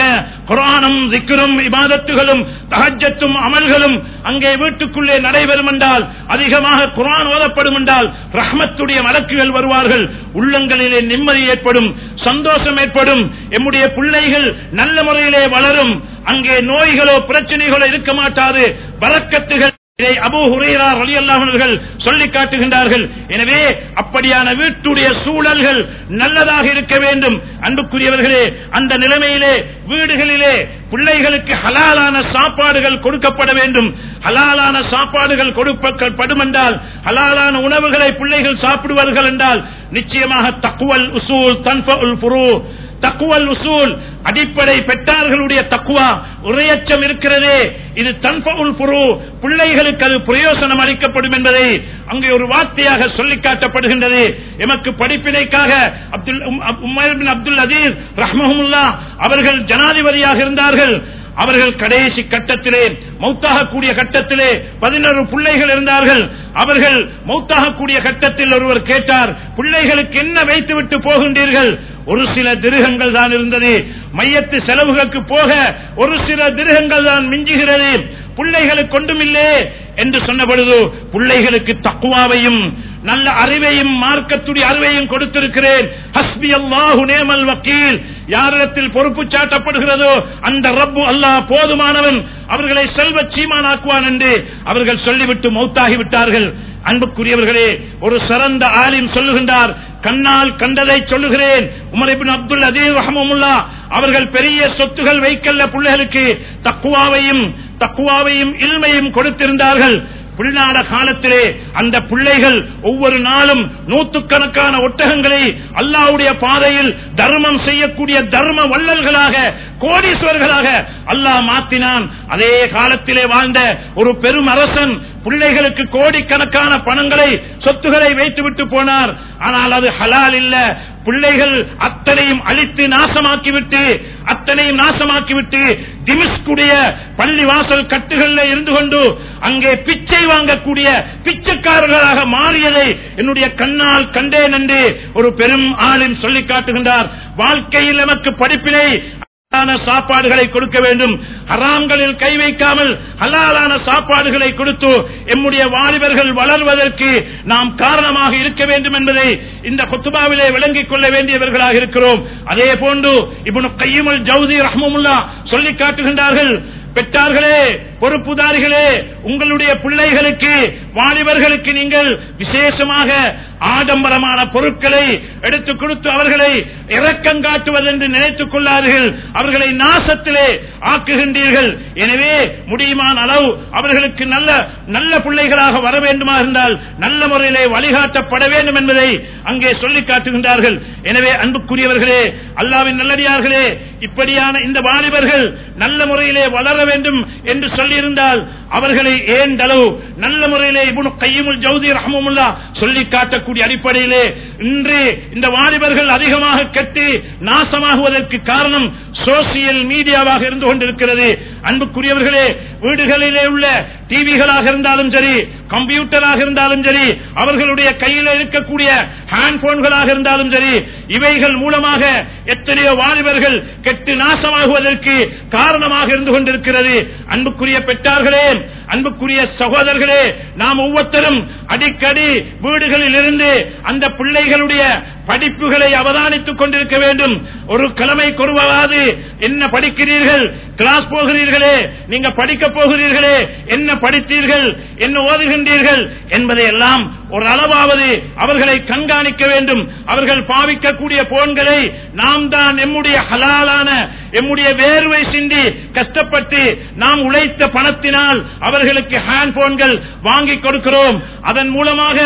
குரானும் சிக்கரும் இபாதத்துகளும் தகஜத்தும் அமல்களும் அங்கே வீட்டுக்குள்ளே நடைபெறும் என்றால் அதிகமாக குரான் ஓதப்படும் என்றால் ரஹ்மத்துடைய வழக்குகள் வருவார்கள். உள்ளங்களிலே நிம்மதி ஏற்படும் சந்தோஷம் ஏற்படும். எம்முடைய பிள்ளைகள் நல்ல முறையிலே வளரும். அங்கே நோய்களோ பிரச்சனைகளோ இருக்க மாட்டாது. வழக்கத்துகள் இதை அபு ஹுரேரா ரலியல்லாஹு சொல்லி காட்டுகின்றார்கள். எனவே அப்படியான வீட்டுடைய சூழல்கள் நல்லதாக இருக்க வேண்டும். அன்புக்குரியவர்களே அந்த நிலைமையிலே வீடுகளிலே பிள்ளைகளுக்கு ஹலாலான சாப்பாடுகள் கொடுக்கப்பட வேண்டும். ஹலாலான சாப்பாடுகள் கொடுக்கப்படும் என்றால் ஹலாலான உணவுகளை பிள்ளைகள் சாப்பிடுவார்கள் என்றால் நிச்சயமாக தக்குவல் உசூல் தன்புல் புரு தக்குவல் உசூல் அடிப்படை பெற்றார்களுடைய தக்குவா. உரையச்சம் இருக்கிறதே. இது தன்பவுல் புரு பிள்ளைகளுக்கு அது பிரயோசனம் அளிக்கப்படும் என்பதை அங்கே ஒரு வார்த்தையாக சொல்லி காட்டப்படுகின்றது. எமக்கு படிப்பினைக்காக Abdul Umar bin Abdul Aziz ரஹ்மஹமுல்லா அவர்கள் ஜனாதிபதியாக இருந்தார்கள். அவர்கள் கடைசி கட்டத்திலே மௌத்தாகக்கூடிய கட்டத்திலே பதினொரு பிள்ளைகள் இருந்தார்கள். அவர்கள் மௌத்தாகக்கூடிய கட்டத்தில் ஒருவர் கேட்டார் பிள்ளைகளுக்கு என்ன வைத்துவிட்டு போகின்றீர்கள்? ஒரு சில திருகங்கள் தான் இருந்தது. மையத்து செலவுகளுக்கு போக ஒரு சில திருகங்கள் தான் மிஞ்சுகிறது. பிள்ளைகளுக்கு ஒன்றுமில்லே என்று சொன்ன பொழுது பிள்ளைகளுக்கு தக்குவாவையும் நல்ல அறிவையும் மார்க்கத்துடைய அறிவையும் கொடுத்திருக்கிறேன். ஹஸ்பி அல்லாஹு நேமல் வக்கீல். யாரிடத்தில் பொறுப்பு சாட்டப்படுகிறதோ அந்த ரப்பு அல்லாஹ் போதுமானவன். அவர்களை செல்வ சீமானாக்குவான் என்று அவர்கள் சொல்லிவிட்டு மௌத்தாகி விட்டார்கள் அன்புக்குரியவர்களே ஒரு சிறந்த ஆலிம் சொல்லுகின்றார். கண்ணால் கண்டதை சொல்லுகிறேன். உமரிபின் அப்துல் அதீர் ரஹமுல்லா அவர்கள் பெரிய சொத்துகள் வைக்கல்ல பிள்ளைகளுக்கு தக்குவாவையும் தக்குவாவையும் இல்மையும் கொடுத்திருந்தார்கள். பிள்ளாட காலத்திலே அந்த பிள்ளைகள் ஒவ்வொரு நாளும் நூத்துக்கணக்கான ஒட்டகங்களை அல்லாவுடைய பாதையில் தர்மம் செய்யக்கூடிய தர்ம வள்ளல்களாக கோடீஸ்வரர்களாக அல்லாஹ் மாத்தினான். அதே காலத்திலே வாழ்ந்த ஒரு பெரும் அரசன் பிள்ளைகளுக்கு கோடிக்கணக்கான பணங்களை சொத்துகளை வைத்துவிட்டு போனார். ஆனால் அது ஹலால் இல்ல. பிள்ளைகள் அத்தனையும் அழித்து நாசமாக்கிவிட்டு அத்தனையும் நாசமாக்கிவிட்டு திமிஸ்குடைய பள்ளி வாசல் கட்டுகளில் இருந்து கொண்டு அங்கே பிச்சை வாங்கக்கூடிய பிச்சைக்காரர்களாக மாறியதை என்னுடைய கண்ணால் கண்டேன் என்று ஒரு பெரும் ஆளும் சொல்லி காட்டுகின்றார். வாழ்க்கையில் நமக்கு படிப்பினை சாப்பாடுகளை கொடுக்க வேண்டும். ஹராம்களில் கை வைக்காமல் ஹலாலான சாப்பாடுகளை கொடுத்து எம்முடைய வாலிபர்கள் வளர்வதற்கு நாம் காரணமாக இருக்க வேண்டும் என்பதை இந்த கொத்துபாவிலே விளங்கிக் கொள்ள வேண்டியவர்களாக இருக்கிறோம். அதே போன்று இப்ப கையுமல் ஜவுதி ரஹமுல்லா சொல்லி காட்டுகின்றார்கள் பெற்றார்களே பொறுப்புதாரிகளே உங்களுடைய பிள்ளைகளுக்கு வாலிபர்களுக்கு நீங்கள் விசேஷமாக ஆடம்பரமான பொருட்களை எடுத்துக் கொடுத்து அவர்களை இறக்கம் காட்டுவதென்று நினைத்துக் கொள்ளார்கள் அவர்களை நாசத்திலே ஆக்குகின்றீர்கள். எனவே முடியுமான அளவு அவர்களுக்கு நல்ல நல்ல பிள்ளைகளாக வர வேண்டுமா இருந்தால் நல்ல முறையிலே வழிகாட்டப்பட வேண்டும் என்பதை அங்கே சொல்லி காட்டுகின்றார்கள். எனவே அன்புக்குரியவர்களே அல்லாவின் நல்லடியார்களே இப்படியான இந்த வாலிபர்கள் நல்ல முறையிலே வளர வேண்டும் என்று சொல்லியிருந்தால் அவர்களை ஏன் தளவு நல்ல முறையிலே இபுனு கையுமுல் ஜவுதி ரஹமுல்லா சொல்லி காட்டக்கூடிய அடிப்படையிலே இன்று இந்த வாலிபர்கள் அதிகமாக கெட்டு நாசமாகுவதற்கு காரணம் சோசியல் மீடியாவாக இருந்து கொண்டிருக்கிறது. அன்புக்குரியவர்களே வீடுகளிலே உள்ள டிவிகளாக இருந்தாலும் சரி கம்ப்யூட்டராக இருந்தாலும் சரி அவர்களுடைய கையில் இருக்கக்கூடிய ஹேண்ட் போன்களாக இருந்தாலும் சரி இவைகள் மூலமாக எத்தனையோ வாலிபர்கள் கெட்டு நாசமாகுவதற்கு காரணமாக இருந்து கொண்டிருக்கிறது. அன்புக்குரிய பெற்றார்களே அன்புக்குரிய சகோதரர்களே நாம் ஒவ்வொருத்தரும் அடிக்கடி வீடுகளில் இருந்து அந்த பிள்ளைகளுடைய படிப்புகளை அவதானித்துக் கொண்டிருக்க வேண்டும். ஒரு கிழமை கொருவாது என்ன படிக்கிறீர்கள்? கிளாஸ் போகிறீர்களே நீங்க படிக்க போகிறீர்களே என்ன படித்தீர்கள்? என்ன ஓதுகின்றீர்கள்? என்பதை எல்லாம் ஒரு அளவாவது அவர்களை கண்காணிக்க வேண்டும். அவர்கள் பாவிக்கக்கூடிய போன்களை நாம் தான் எம்முடைய ஹலாலான எம்முடைய வேர்வை சிந்தி கஷ்டப்பட்டு நாம் உழைத்த பணத்தினால் அவர்களுக்கு ஹேண்ட் போன்கள் வாங்கி கொடுக்கிறோம். அதன் மூலமாக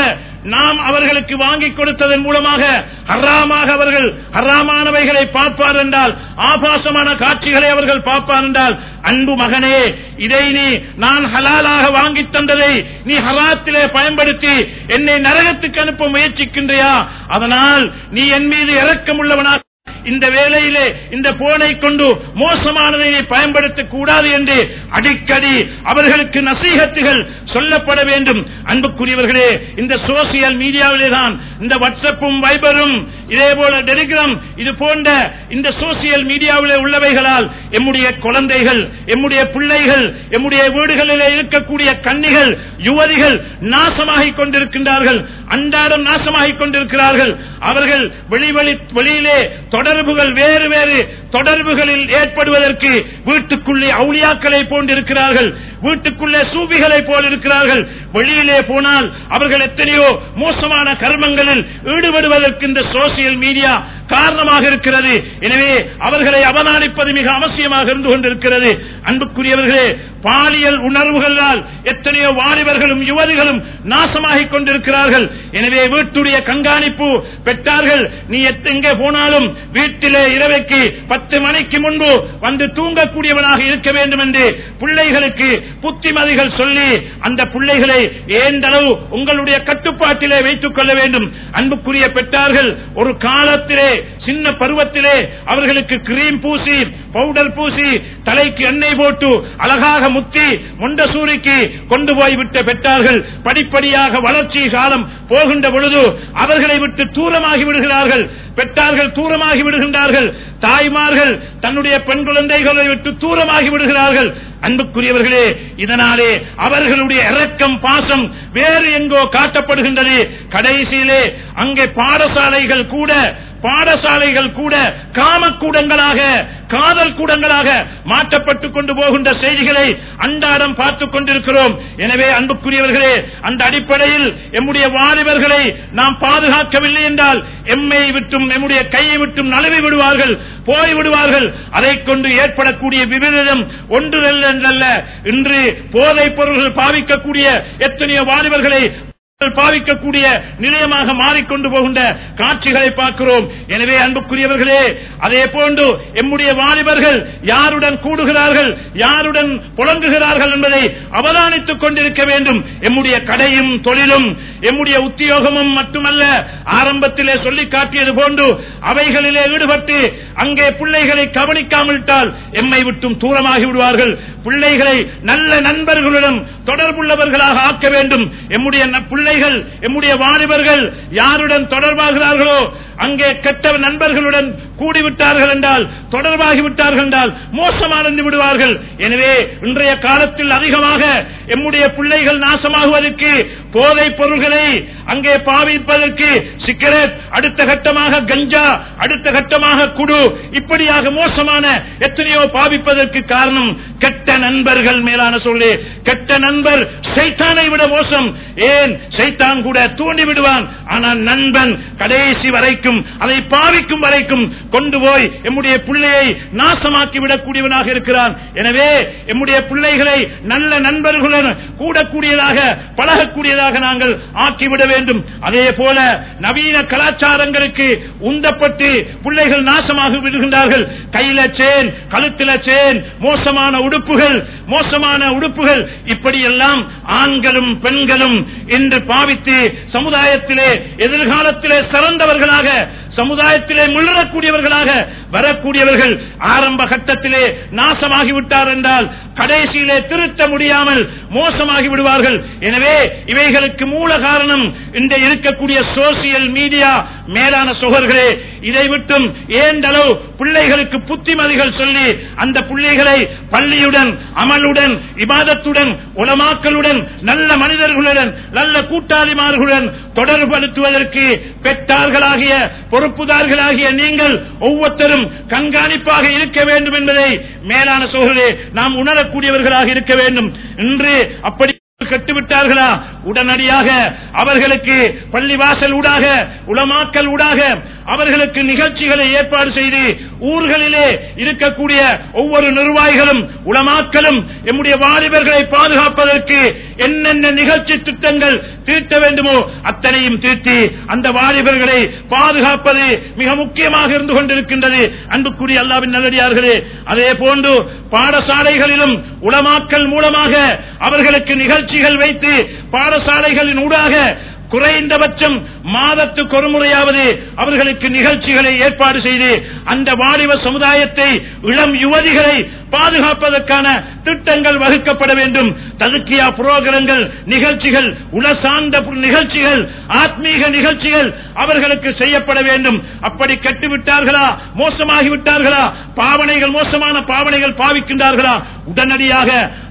நாம் அவர்களுக்கு வாங்கி கொடுத்ததன் மூலமாக ஹராமாக அவர்கள் ஹராமானவைகளை பார்ப்பார் என்றால் ஆபாசமான காட்சிகளை அவர்கள் பார்ப்பார் என்றால் அன்பு மகனே இதை நீ நான் ஹலாலாக வாங்கி தந்ததை நீ ஹலாத்திலே பயன்படுத்தி என்னை நரகத்துக்கு அனுப்ப முயற்சிக்கின்றையா? அதனால் நீ என் மீது இறக்கமுள்ளவனாக இந்த வேலையிலே இந்த போனை கொண்டு மோசமானதை பயன்படுத்தக் கூடாது என்று அடிக்கடி அவர்களுக்கு நசீகத்துகள் சொல்லப்பட வேண்டும். அன்புக்குரியவர்களே இந்த சோசியல் மீடியாவிலே தான் இந்த வாட்ஸ்அப்பும் வைபரும் இதே போல டெலிகிராம் இது போன்ற இந்த சோசியல் மீடியாவிலே உள்ளவைகளால் எம்முடைய குழந்தைகள் எம்முடைய பிள்ளைகள் எம்முடைய வீடுகளிலே இருக்கக்கூடிய கன்னிகள் யுவதிகள் நாசமாகிக் கொண்டிருக்கின்றார்கள் அன்றாடம் நாசமாகிக் கொண்டிருக்கிறார்கள். அவர்கள் வெளிவழி வெளியிலே தொடர்புகள் வேறு வேறு தொடர்புகளில் ஏற்படுவதற்கு வீட்டுக்குள்ளே அவுளியாக்களை போன்றிருக்கிறார்கள். வீட்டுக்குள்ளே சூபிகளை போல் இருக்கிறார்கள் வெளியிலே போனால் அவர்கள் எத்தனையோ மோசமான கர்மங்களில் ஈடுபடுவதற்கு இந்த சோசியல் மீடியா காரணமாக இருக்கிறது. எனவே அவர்களை அவதானிப்பது மிக அவசியமாக இருந்து கொண்டிருக்கிறது. அன்புக்குரியவர்களே பாலியல் உணர்வுகளால் எத்தனையோ வாலிபர்களும் யுவதிகளும் நாசமாகிக் கொண்டிருக்கிறார்கள். எனவே வீட்டுடைய கண்காணிப்பு பெற்றார்கள். நீ எங்கே போனாலும் வீட்டிலே இரவைக்கு பத்து மணிக்கு முன்பு வந்து தூங்கக்கூடியவனாக இருக்க வேண்டும் என்று பிள்ளைகளுக்கு புத்திமதிகள் சொல்லி அந்த பிள்ளைகளை ஏந்தளவு உங்களுடைய கட்டுப்பாட்டிலே வைத்துக் கொள்ள வேண்டும். அன்புக்குரிய பெற்றார்கள் ஒரு காலத்திலே சின்ன பருவத்திலே அவர்களுக்கு கிரீம் பூசி பவுடர் பூசி தலைக்கு எண்ணெய் போட்டு அழகாக முத்தி முண்டசூரிக்கு கொண்டு போய்விட்ட பெற்றார்கள். படிப்படியாக வளர்ச்சி காலம் போகின்ற பொழுது அவர்களை விட்டு தூரமாகி விடுகிறார்கள். பெற்றார்கள் தூரமாகி விடுகின்றார்கள். தாய்மார்கள் தன்னுடைய பெண் குழந்தைகளை விட்டு தூரமாகி விடுகிறார்கள். அன்புக்குரியவர்களே இதனாலே அவர்களுடைய இரக்கம் பாசம் வேறு எங்கோ காட்டப்படுகின்றது. கடைசியிலே அங்கே பாடசாலைகள் கூட பாடசாலைகள் கூட காமக்கூடங்களாக காதல் கூடங்களாக மாற்றப்பட்டுக் கொண்டு போகின்ற செய்திகளை அன்றாடம் பார்த்துக் கொண்டிருக்கிறோம். எனவே அன்புக்குரியவர்களே அந்த அடிப்படையில் எம்முடைய வாலிபர்களை நாம் பாதுகாக்கவில்லை என்றால் எம்மை விட்டும் எம்முடைய கையை விட்டும் நழுவி விடுவார்கள் போய் விடுவார்கள். அதை கொண்டு ஏற்படக்கூடிய விபரீதம் ஒன்று அல்ல இன்று போதைப் பொருள்கள் பாவிக்கக்கூடிய எத்தனையோ வாலிபர்களை பாவிக்கக்கூடிய நிலையமாக மாறிக்கொண்டு போகின்ற காட்சிகளை பார்க்கிறோம். எனவே அன்புக்குரியவர்களே அதே போன்று எம்முடைய வாலிபர்கள் யாருடன் கூடுகிறார்கள் யாருடன் புழங்குகிறார்கள் என்பதை அவதானித்துக் கொண்டிருக்க வேண்டும். எம்முடைய கடையும் தொழிலும் எம்முடைய உத்தியோகமும் மட்டுமல்ல ஆரம்பத்திலே சொல்லி காட்டியது போன்று அவைகளிலே ஈடுபட்டு அங்கே பிள்ளைகளை கவனிக்காமல் விட்டால் எம்மை விட்டும் தூரமாகி விடுவார்கள். பிள்ளைகளை நல்ல நண்பர்களுடன் தொடர்புள்ளவர்களாக ஆக்க வேண்டும். எம்முடைய பிள்ளை பிள்ளைகள் எம்முடைய வாலிபர்கள் யாருடன் தொடர்பாகிறார்களோ அங்கே கெட்ட நண்பர்களுடன் கூடிவிட்டார்கள் என்றால் தொடர்பாகிவிட்டார்கள் என்றால் மோசமானந்து விடுவார்கள். எனவே இன்றைய காலத்தில் அதிகமாக எம்முடைய பிள்ளைகள் நாசமாகுவதற்கு போதைப் பொருள்களை அங்கே பாவிப்பதற்கு சிகரெட் அடுத்த கட்டமாக கஞ்சா அடுத்த கட்டமாக குடு இப்படியாக மோசமான எத்தனையோ பாவிப்பதற்கு காரணம் கெட்ட நண்பர்கள் மேலான சொல்லி. கெட்ட நண்பர் சைத்தானை விட மோசம். ஏன்? சைத்தான் கூட தூண்டி விடுவான். ஆனால் நண்பன் கடைசி வரைக்கும் அதை பாவிக்கும் வரைக்கும் கொண்டு போய் எம்முடைய பிள்ளையை நாசமாக்கி விடக்கூடியவனாக இருக்கிறான். எனவே எம்முடைய பிள்ளைகளை நல்ல நண்பர்களுடன் கூடக்கூடியதாக பழகக்கூடியதாக நாங்கள் ஆக்கிவிட வேண்டும். அதே போல நவீன கலாச்சாரங்களுக்கு உந்தப்பட்டு பிள்ளைகள் நாசமாக விடுகின்றார்கள். கையில சேன் கழுத்தில சேன் மோசமான உடுப்புகள் மோசமான உடுப்புகள் இப்படியெல்லாம் ஆண்களும் பெண்களும் இன்று பாவித்து சமுதாயத்திலே எதிர்காலத்திலே சிறந்தவர்களாக சமுதாயத்திலே முள்ளரக்கூடியவர்களாக வரக்கூடியவர்கள் ஆரம்ப கட்டத்திலே நாசமாகிவிட்டார் என்றால் கடைசியிலே திருத்த முடியாமல் மோசமாகி விடுவார்கள். எனவே இவைகளுக்கு மூல காரணம் இந்த இருக்கக்கூடிய சோசியல் மீடியா மேலான சுகர்களே இதை விட்டும் ஏந்தளவு பிள்ளைகளுக்கு புத்திமதிகள் சொல்லி அந்த பிள்ளைகளை பள்ளியுடன் அமலுடன் இபாதத்துடன் உலமாக்களுடன் நல்ல மனிதர்களுடன் நல்ல கூட்டாளிமார்களுடன் தொடர்படுத்துவதற்கு பெற்றார்களாகிய பொறுப்புதார்களாகிய நீங்கள் ஒவ்வொருத்தரும் கண்காணிப்பாக இருக்க வேண்டும் என்பதை மேலான சோழரே நாம் உணரக்கூடியவர்களாக இருக்க வேண்டும். இன்று அப்படி கட்டுவிட்டார்களா? உடனடியாக அவர்களுக்கு பள்ளிவாசல் ஊடாக உளமாக்கல் ஊடாக அவர்களுக்கு நிகழ்ச்சிகளை ஏற்பாடு செய்து ஊர்களிலே இருக்கக்கூடிய ஒவ்வொரு நிர்வாகிகளும் உளமாக்கலும் எம்முடைய வாலிபர்களை பாதுகாப்பதற்கு என்னென்ன நிகழ்ச்சி திட்டங்கள் தீர்த்த வேண்டுமோ அத்தனையும் தீர்த்தி அந்த வாலிபர்களை பாதுகாப்பது மிக முக்கியமாக இருந்து கொண்டிருக்கின்றது. அன்புக்குரிய அல்லாவின் நல்லடியார்களே அதே போன்று பாடசாலைகளிலும் உளமாக்கல் மூலமாக அவர்களுக்கு நிகழ்ச்சிகள் வைத்து பாடசாலைகளின் ஊடாக குறைந்தபட்சம் மாதத்துக்கு ஒரு முறையாவது அவர்களுக்கு நிகழ்ச்சிகளை ஏற்பாடு செய்து அந்த வாலிப சமுதாயத்தை இளம் யுவதிகளை பாதுகாப்பதற்கான திட்டங்கள் வகுக்கப்பட வேண்டும். ததுக்கியா புரோகிரங்கள் நிகழ்ச்சிகள் உல சார்ந்த நிகழ்ச்சிகள் ஆத்மீக நிகழ்ச்சிகள் அவர்களுக்கு செய்யப்பட வேண்டும். அப்படி கெட்டுவிட்டார்களா? மோசமாகி விட்டார்களா பாவனைகள் மோசமான பாவனைகள் பாவிக்கின்றார்களா? உடனடியாக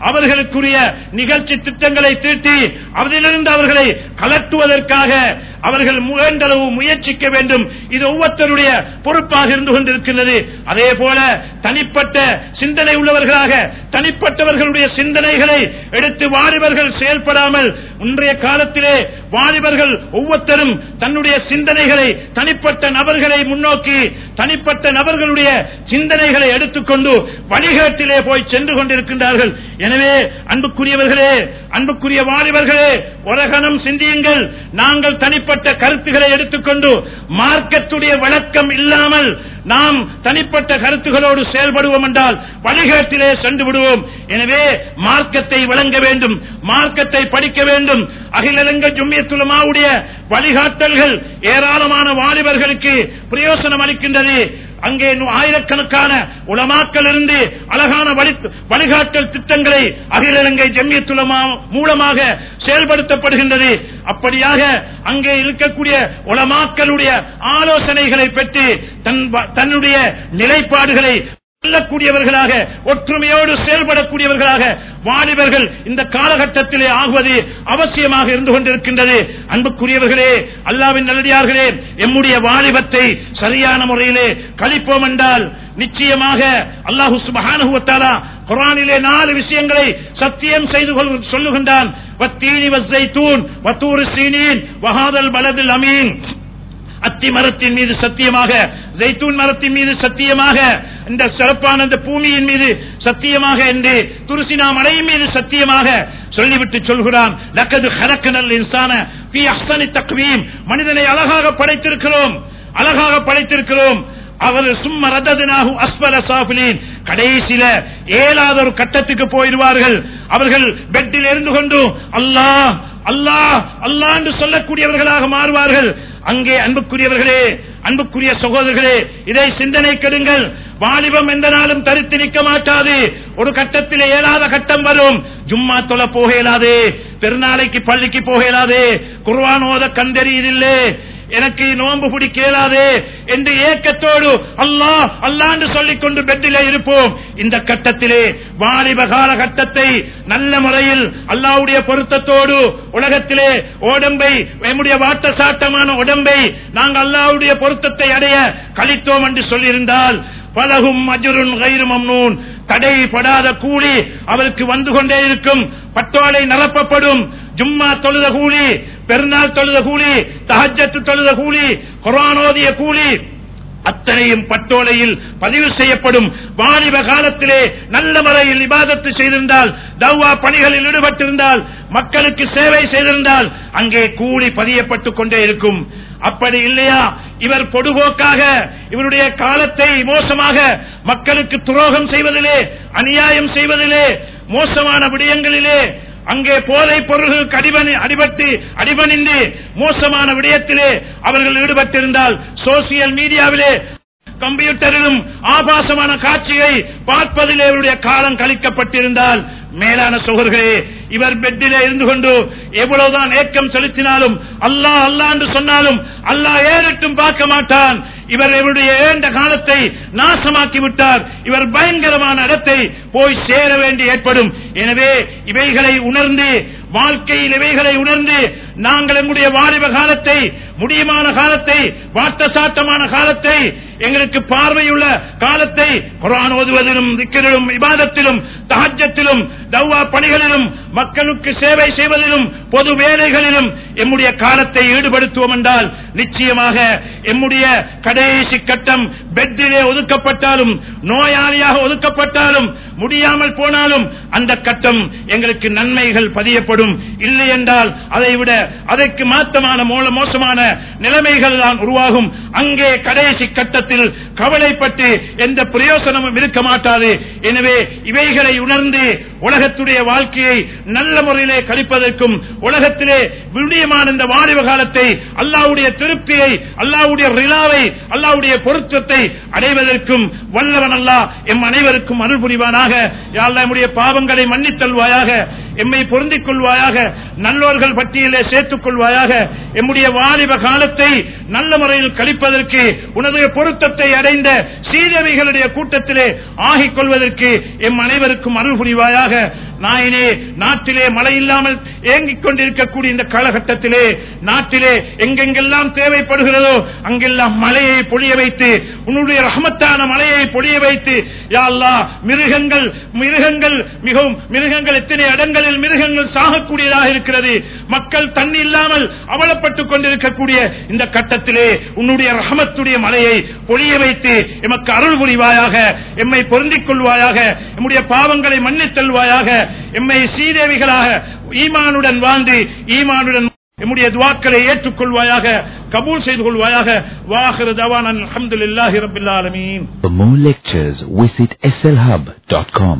அவர்களுக்குரிய நிகழ்ச்சி திட்டங்களை தீட்டி அதிலிருந்து அவர்களை கலட்டுவதற்காக அவர்கள் முயன்றளவு முயற்சிக்க வேண்டும். இது ஒவ்வொருத்தருடைய பொறுப்பாக இருந்து கொண்டிருக்கின்றது. அதே போல தனிப்பட்ட சிந்தனை உள்ளவர்களாக தனிப்பட்டவர்களுடைய சிந்தனைகளை எடுத்து வாலிபர்கள் செயல்படாமல் இன்றைய காலத்திலே வாலிபர்கள் ஒவ்வொருத்தரும் தன்னுடைய சிந்தனைகளை தனிப்பட்ட நபர்களை முன்னோக்கி தனிப்பட்ட நபர்களுடைய சிந்தனைகளை எடுத்துக்கொண்டு வழிகாட்டிலே போய் சென்று கொண்டிருக்கின்றார்கள். எனவே அன்புக்குரியவர்களே அன்புக்குரிய வாலிபர்களே உலகனம் சிந்தியுங்கள். நாங்கள் தனிப்பட்ட கருத்துக்களை எடுத்துக்கொண்டு மார்க்கத்துடைய வழக்கம் இல்லாமல் நாம் தனிப்பட்ட கருத்துகளோடு செயல்படுவோம் என்றால் வழிகாட்டிலே சென்று விடுவோம். எனவே மார்க்கத்தை விளங்க வேண்டும் மார்க்கத்தை படிக்க வேண்டும் அகிலங்க ஜும்மியத்துலமாவுடைய வழிகாட்டல்கள் ஏராளமான வாலிபர்களுக்கு பிரயோசனம் அளிக்கின்றது. அங்கே ஆயிரக்கணக்கான உலமாக்கள் இருந்து அழகான வழிகாட்டல் திட்டங்களை அகிலங்கை ஜம்மியத்துலமா மூலமாக செயல்படுத்தப்படுகின்றது. அப்படியாக அங்கே இருக்கக்கூடிய உலமாக்களுடைய ஆலோசனைகளை பெற்று தன்னுடைய நிலைப்பாடுகளை செல்லக்கூடியவர்களாக ஒற்றுமையோடு செயல்படக்கூடியவர்களாக வாலிபர்கள் இந்த காலகட்டத்திலே ஆகுவது அவசியமாக இருந்து கொண்டிருக்கின்றது. அன்புக்குரியவர்களே அல்லாவின் நல்லடியார்களே எம்முடைய வாலிபத்தை சரியான முறையிலே கழிப்போம் என்றால் நிச்சயமாக அல்லாஹு சுபஹானுவத்தாலா குரானிலே நாலு விஷயங்களை சத்தியம் செய்து சொல்லுகின்றான். அத்தி மரத்தின் மீது சத்தியமாக ஜெய்தூன் மரத்தின் மீது சத்தியமாக இந்த சிறப்பான இந்த பூமியின் மீது சத்தியமாக என்று துருசினா மலையின் மீது சத்தியமாக சொல்லிவிட்டு சொல்கிறான் இன்சான பி மனிதனை அழகாக படைத்திருக்கிறோம் அழகாக படைத்திருக்கிறோம். அவர் சும்ம ரதனாகும் அஸ்வல சாபிலின் கடைசியில ஏழாத ஒரு கட்டத்துக்கு போயிடுவார்கள். அவர்கள் பெட்டில் இருந்து கொண்டு அல்லாஹ் அல்லாஹ் அல்லாஹ் என்று சொல்லக்கூடியவர்களாக மாறுவார்கள். அங்கே அன்புக்குரியவர்களே அன்புக்குரிய சகோதரர்களே இதை சிந்தனை கெடுங்கள். வாலிபம் எந்த நாளும் தரித்து நிற்க மாட்டாது. ஒரு கட்டத்தில் ஏழாத கட்டம் வரும். ஜும்மா தொலை போக இயலாது. பெருநாளைக்கு பள்ளிக்கு போக இயலாது. குர்வானோத கண்டறியதில்லை எனக்கு நோன்பு பிடிக்க இயலாது என்று ஏக்கத்தோடு அல்லாஹ் அல்லாண்டு சொல்லிக் கொண்டு பெட்டிலே இருப்போம். இந்த கட்டத்திலே வாலிப கால கட்டத்தை நல்ல முறையில் அல்லாவுடைய பொருத்தத்தோடு உலகத்திலே உடம்பை நம்முடைய வாட்ட சாட்டமான உடம்பை நாங்கள் அல்லாவுடைய பொருத்தத்தை அடைய கழித்தோம் என்று சொல்லியிருந்தால் பலகும் அஜுருன் கயிறு மம்னூன். தடைப்படாத கூலி அவருக்கு வந்து கொண்டே இருக்கும். பட்டோலை நிரப்பப்படும். ஜும்மா தொழுத கூலி பெருநாள் தொழுத கூலி தஹஜத்து தொழுத கூலி குரானோதிய கூலி அத்தனையும் பட்டோலையில் பதிவு செய்யப்படும் வாலிப காலத்திலே நல்ல முறையில் இபாதத்து செய்திருந்தால் தவ்வா பணிகளில் ஈடுபட்டிருந்தால் மக்களுக்கு சேவை செய்திருந்தால் அங்கே கூலி பதியப்பட்டுக் கொண்டே இருக்கும். அப்படி இல்லையா? இவர் பொடுபோக்காக இவருடைய காலத்தை மோசமாக மக்களுக்கு துரோகம் செய்வதிலே அநியாயம் செய்வதிலே மோசமான விடயங்களிலே அங்கே போதை பொருள்களுக்கு அடிபணி அடிபட்டு அடிபணிந்து மோசமான விடயத்திலே அவர்கள் ஈடுபட்டிருந்தால் சோசியல் மீடியாவிலே கம்ப்யூட்டரிலும் ஆபாசமான காட்சியை பார்ப்பதிலே இவருடைய காலம் கழிக்கப்பட்டிருந்தால் மேலான சோகர்களே இவர் பெட்டிலே இருந்து கொண்டு எவ்வளவுதான் ஏக்கம் செலுத்தினாலும் அல்லாஹ் அல்லா என்று சொன்னாலும் அல்லாஹ் ஏறிட்டும் பார்க்க மாட்டான். இவர் இவருடைய ஏண்ட காலத்தை நாசமாக்கி விட்டார். இவர் பயங்கரமான இடத்தை போய் சேர வேண்டி ஏற்படும். எனவே இவைகளை உணர்ந்து வாழ்க்கையில் இவைகளை உணர்ந்து நாங்கள் எங்களுடைய வாலிப காலத்தை முடியுமான காலத்தை வாட்ட சாட்டமான காலத்தை எங்களுக்கு பார்வையுள்ள காலத்தை குரான் ஓதுவதிலும் திக்கிலும் விவாதத்திலும் தகஜத்திலும் தவ்வா பணிகளிலும் மக்களுக்கு சேவை செய்வதிலும் பொது வேலைகளிலும் எம்முடைய காலத்தை ஈடுபடுத்துவோம் என்றால் நிச்சயமாக எம்முடைய கடைசி கட்டம் பெட்டிலே ஒதுக்கப்பட்டாலும் நோயாளியாக ஒதுக்கப்பட்டாலும் முடியாமல் போனாலும் அந்த கட்டம் எங்களுக்கு நன்மைகள் பதியப்படும். இல்லை என்றால் அதை விட அதற்கு மாத்தமான மோசமான நிலைமைகள் தான் உருவாகும். அங்கே கடைசி கட்டத்தில் கவலைப்பட்டு எந்த பிரயோசனமும் இருக்க மாட்டாது. எனவே இவைகளை உணர்ந்து உலகத்துடைய வாழ்க்கையை நல்ல முறையிலே கழிப்பதற்கும் உலகத்திலே விடியமான இந்த வாலிப காலத்தை அல்லாவுடைய திருப்தியை அல்லாவுடைய ரிலாவை அல்லாவுடைய பொருத்தத்தை அடைவதற்கும் வல்லவன் அல்லா எம் அனைவருக்கும் அருள் புரிவானாக. யாழ்லாமுடைய பாவங்களை மன்னித்தல்வாயாக எம்மை பொருந்திக் கொள்வாயாக நல்லோர்கள் பட்டியலே சேர்த்துக் கொள்வாயாக. எம்முடைய வாலிப காலத்தை நல்ல முறையில் கழிப்பதற்கு உனது பொருத்தத்தை அடைந்த சீதவிகளுடைய கூட்டத்திலே ஆகிக் கொள்வதற்கு எம் அனைவருக்கும் அருள் புரிவாயாக. நாயினே நாட்டிலே மழை இல்லாமல் ஏங்கிக் கொண்டிருக்கக்கூடிய இந்த காலகட்டத்திலே நாட்டிலே எங்கெங்கெல்லாம் தேவைப்படுகிறதோ அங்கெல்லாம் மழையை பொழிய வைத்து உன்னுடைய ரஹமத்தான மழையை பொழிய வைத்து யாழ்லா மிருகங்கள் மிருகங்கள் மிகவும் மிருகங்கள் எத்தனை இடங்களில் மிருகங்கள் சாகக்கூடியதாக இருக்கிறது. மக்கள் தண்ணி இல்லாமல் அவலப்பட்டுக் கொண்டிருக்கக்கூடிய இந்த கட்டத்திலே உன்னுடைய ரஹமத்துடைய மலையை பொழிய வைத்து எமக்கு அருள் புரிவாயாக எம்மை பொருந்திக் கொள்வாயாக எம்முடைய பாவங்களை மன்னித்தல்வாய் மன்னித்தல்வாயாக எம்மை சீதேவிகளாக ஈமானுடன் வாழ்ந்து ஈமானுடன் எம்முடைய துவாக்களை ஏற்றுக்கொள்வாயாக கபூல் செய்து கொள்வாயாக வாஹிரு தவான் அல்ஹம்துலில்லாஹி ரப்பில் ஆலமீன்
For more lectures, visit slhub.com.